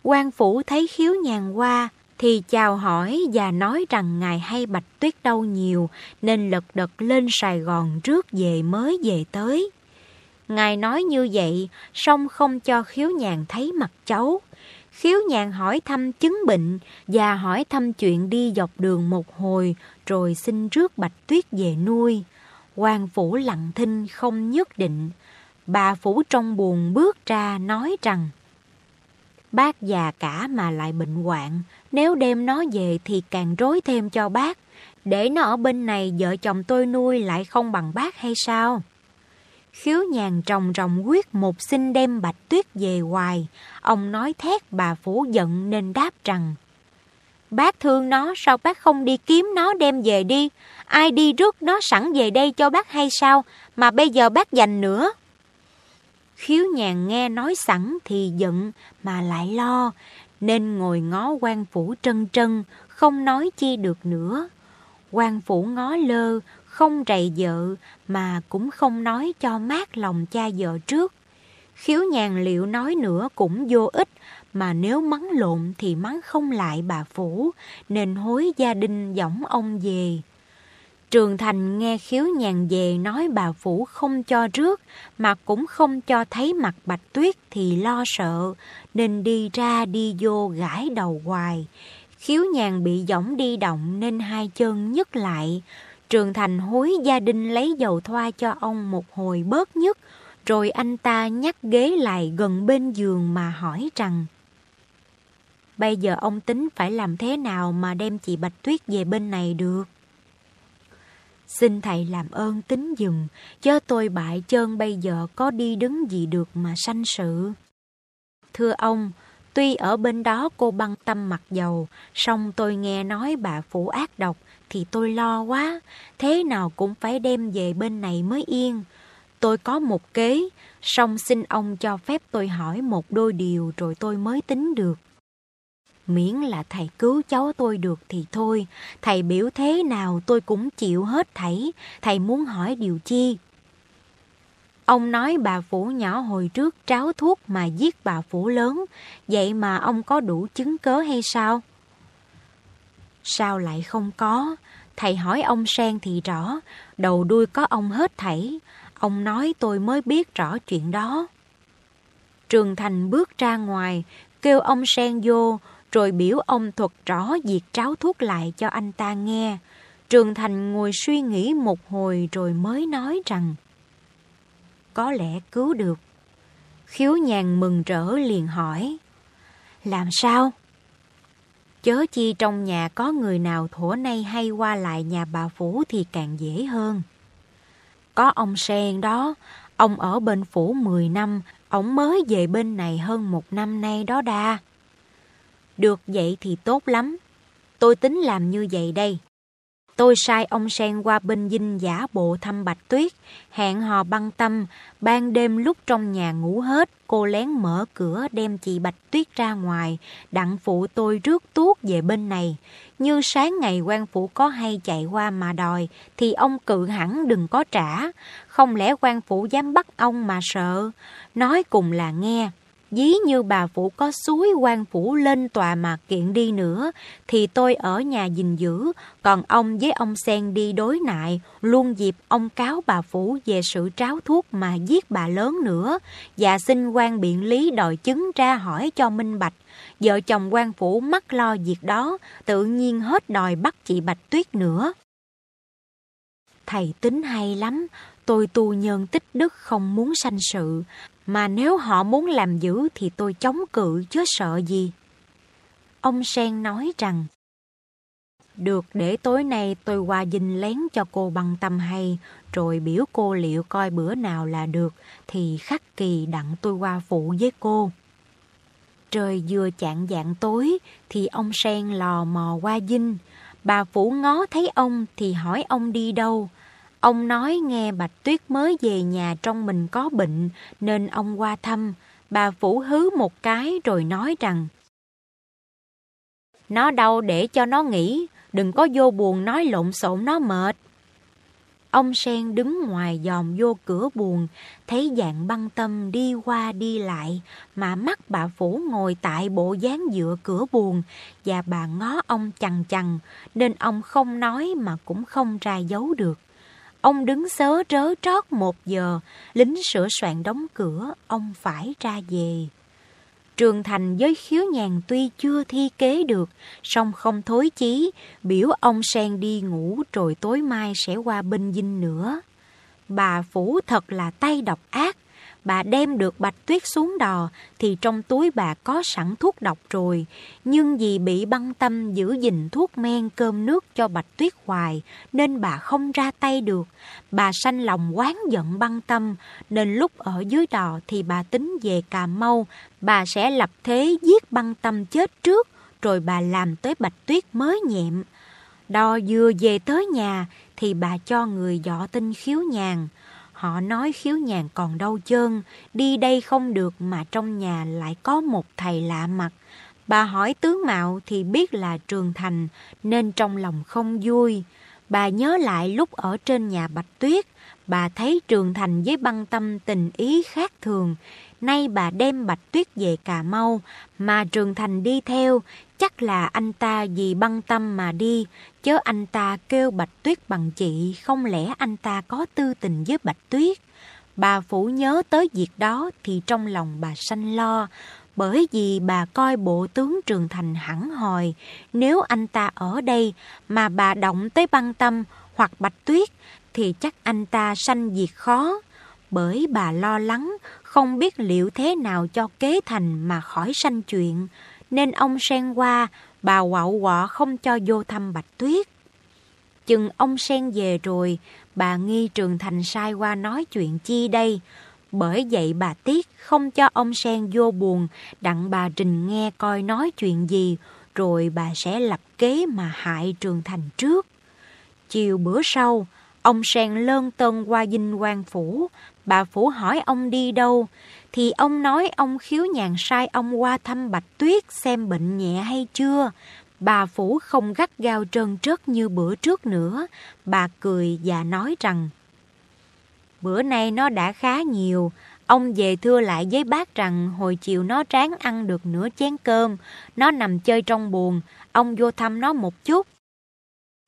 quan phủ thấy khiếu nhàn qua, thì chào hỏi và nói rằng ngài hay bạch tuyết đâu nhiều, nên lật đật lên Sài Gòn rước về mới về tới. Ngài nói như vậy, song không cho khiếu nhàn thấy mặt cháu. Khiếu nhàn hỏi thăm chứng bệnh và hỏi thăm chuyện đi dọc đường một hồi rồi xin rước bạch tuyết về nuôi. quan phủ lặng thinh không nhất định. Bà phủ trong buồn bước ra nói rằng Bác già cả mà lại bệnh hoạn, nếu đem nó về thì càng rối thêm cho bác. Để nó ở bên này vợ chồng tôi nuôi lại không bằng bác hay sao? Khiếu nhàn trồng rồng quyết một xin đem bạch tuyết về hoài. Ông nói thét bà phủ giận nên đáp rằng Bác thương nó sao bác không đi kiếm nó đem về đi? Ai đi rước nó sẵn về đây cho bác hay sao? Mà bây giờ bác dành nữa. Khiếu nhàn nghe nói sẵn thì giận mà lại lo. Nên ngồi ngó quan phủ trân trân Không nói chi được nữa. Quan phủ ngó lơ không rầy vợ mà cũng không nói cho mát lòng cha vợ trước. Khiếu nhàn liệu nói nữa cũng vô ích, mà nếu mắng lộn thì mắng không lại bà Phủ, nên hối gia đình dõng ông về. Trường Thành nghe khiếu nhàn về nói bà Phủ không cho rước, mà cũng không cho thấy mặt bạch tuyết thì lo sợ, nên đi ra đi vô gãi đầu hoài. Khiếu nhàn bị giỏng đi động nên hai chân nhức lại, Trường Thành hối gia đình lấy dầu thoa cho ông một hồi bớt nhất, rồi anh ta nhắc ghế lại gần bên giường mà hỏi rằng Bây giờ ông tính phải làm thế nào mà đem chị Bạch Tuyết về bên này được? Xin thầy làm ơn tính dừng, chớ tôi bại chân bây giờ có đi đứng gì được mà sanh sự. Thưa ông, tuy ở bên đó cô băng tâm mặt dầu, song tôi nghe nói bà phủ ác độc, thì tôi lo quá, thế nào cũng phải đem về bên này mới yên. tôi có một kế, song xin ông cho phép tôi hỏi một đôi điều rồi tôi mới tính được. Miễn là thầy cứu cháu tôi được thì thôi, thầy biểu thế nào tôi cũng chịu hết thảy, thầy muốn hỏi điều chi. Ông nói bà Phủ nhỏ hồi trước tráo thuốc mà giết bà Phủ lớn, vậy mà ông có đủ chứng cớ hay sao? Sao lại không có? Thầy hỏi ông Sen thì rõ, đầu đuôi có ông hết thảy. Ông nói tôi mới biết rõ chuyện đó. Trường Thành bước ra ngoài, kêu ông Sen vô, rồi biểu ông thuật rõ việc tráo thuốc lại cho anh ta nghe. Trường Thành ngồi suy nghĩ một hồi rồi mới nói rằng Có lẽ cứu được. Khiếu nhàn mừng rỡ liền hỏi Làm sao? Chớ chi trong nhà có người nào thổ nay hay qua lại nhà bà Phủ thì càng dễ hơn. Có ông Sen đó, ông ở bên Phủ 10 năm, ông mới về bên này hơn một năm nay đó đa. Được vậy thì tốt lắm. Tôi tính làm như vậy đây. Tôi sai ông Sen qua bên dinh giả bộ thăm Bạch Tuyết, hẹn hò băng tâm, ban đêm lúc trong nhà ngủ hết, cô lén mở cửa đem chị Bạch Tuyết ra ngoài, đặng phụ tôi rước tuốt về bên này. Như sáng ngày quan phủ có hay chạy qua mà đòi, thì ông cự hẳn đừng có trả. Không lẽ quan phủ dám bắt ông mà sợ? Nói cùng là nghe. Dí như bà Phủ có suối quan phủ lên tòa mà kiện đi nữa, thì tôi ở nhà gìn giữ, còn ông với ông Sen đi đối nại, luôn dịp ông cáo bà Phủ về sự tráo thuốc mà giết bà lớn nữa, và xin quan biện lý đòi chứng ra hỏi cho minh bạch. Vợ chồng quan phủ mắc lo việc đó, tự nhiên hết đòi bắt chị Bạch Tuyết nữa. Thầy tính hay lắm, tôi tu nhân tích đức không muốn sanh sự, mà nếu họ muốn làm dữ thì tôi chống cự chứ sợ gì. Ông Sen nói rằng, Được để tối nay tôi qua dinh lén cho cô bằng tâm hay, rồi biểu cô liệu coi bữa nào là được, thì khắc kỳ đặng tôi qua phụ với cô. Trời vừa chạng dạng tối, thì ông Sen lò mò qua dinh. Bà Phủ ngó thấy ông thì hỏi ông đi đâu, Ông nói nghe Bạch Tuyết mới về nhà trong mình có bệnh nên ông qua thăm. Bà Phủ hứ một cái rồi nói rằng Nó đâu để cho nó nghỉ, đừng có vô buồn nói lộn xộn nó mệt. Ông Sen đứng ngoài dòm vô cửa buồn, thấy dạng băng tâm đi qua đi lại, mà mắt bà Phủ ngồi tại bộ dáng dựa cửa buồn, và bà ngó ông chằn chằn, nên ông không nói mà cũng không ra giấu được. Ông đứng sớ trớ trót một giờ, lính sửa soạn đóng cửa, ông phải ra về. Trường Thành với khiếu nhàn tuy chưa thi kế được, song không thối chí, biểu ông sen đi ngủ rồi tối mai sẽ qua bên dinh nữa. Bà Phủ thật là tay độc ác, bà đem được bạch tuyết xuống đò thì trong túi bà có sẵn thuốc độc rồi. Nhưng vì bị băng tâm giữ gìn thuốc men cơm nước cho bạch tuyết hoài, nên bà không ra tay được. Bà sanh lòng quán giận băng tâm, nên lúc ở dưới đò thì bà tính về Cà Mau. Bà sẽ lập thế giết băng tâm chết trước, rồi bà làm tới bạch tuyết mới nhẹm. Đò vừa về tới nhà thì bà cho người dọ tin khiếu nhàn. Họ nói khiếu nhàn còn đâu chân đi đây không được mà trong nhà lại có một thầy lạ mặt. Bà hỏi tướng mạo thì biết là Trường Thành nên trong lòng không vui. Bà nhớ lại lúc ở trên nhà Bạch Tuyết, bà thấy Trường Thành với băng tâm tình ý khác thường. Nay bà đem Bạch Tuyết về Cà Mau, mà Trường Thành đi theo, chắc là anh ta vì băng tâm mà đi, chớ anh ta kêu Bạch Tuyết bằng chị, không lẽ anh ta có tư tình với Bạch Tuyết. Bà Phủ nhớ tới việc đó thì trong lòng bà sanh lo, bởi vì bà coi bộ tướng Trường Thành hẳn hòi, nếu anh ta ở đây mà bà động tới băng tâm hoặc Bạch Tuyết thì chắc anh ta sanh việc khó. Bởi bà lo lắng, không biết liệu thế nào cho kế thành mà khỏi sanh chuyện, nên ông sen qua, bà quạo quọ không cho vô thăm Bạch Tuyết. Chừng ông sen về rồi, bà nghi Trường Thành sai qua nói chuyện chi đây. Bởi vậy bà tiếc không cho ông sen vô buồn, đặng bà Trình nghe coi nói chuyện gì, rồi bà sẽ lập kế mà hại Trường Thành trước. Chiều bữa sau, ông sen lơn tân qua dinh quan phủ, Bà Phủ hỏi ông đi đâu, thì ông nói ông khiếu nhàn sai ông qua thăm Bạch Tuyết xem bệnh nhẹ hay chưa. Bà Phủ không gắt gao trơn trớt như bữa trước nữa. Bà cười và nói rằng Bữa nay nó đã khá nhiều. Ông về thưa lại với bác rằng hồi chiều nó tráng ăn được nửa chén cơm. Nó nằm chơi trong buồn. Ông vô thăm nó một chút.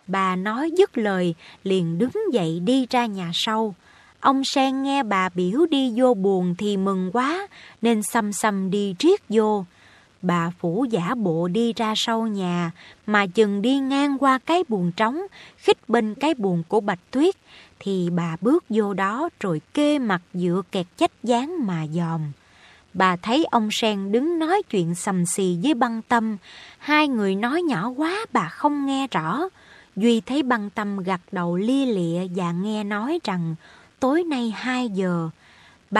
Bà nói dứt lời, liền đứng dậy đi ra nhà sau. Ông Sen nghe bà biểu đi vô buồn thì mừng quá, nên xăm xăm đi triết vô. Bà phủ giả bộ đi ra sau nhà, mà chừng đi ngang qua cái buồn trống, khích bên cái buồn của Bạch Tuyết, thì bà bước vô đó rồi kê mặt dựa kẹt chách dáng mà dòm. Bà thấy ông Sen đứng nói chuyện sầm xì với băng tâm, hai người nói nhỏ quá bà không nghe rõ. Duy thấy băng tâm gật đầu lia lịa và nghe nói rằng tối nay 2 giờ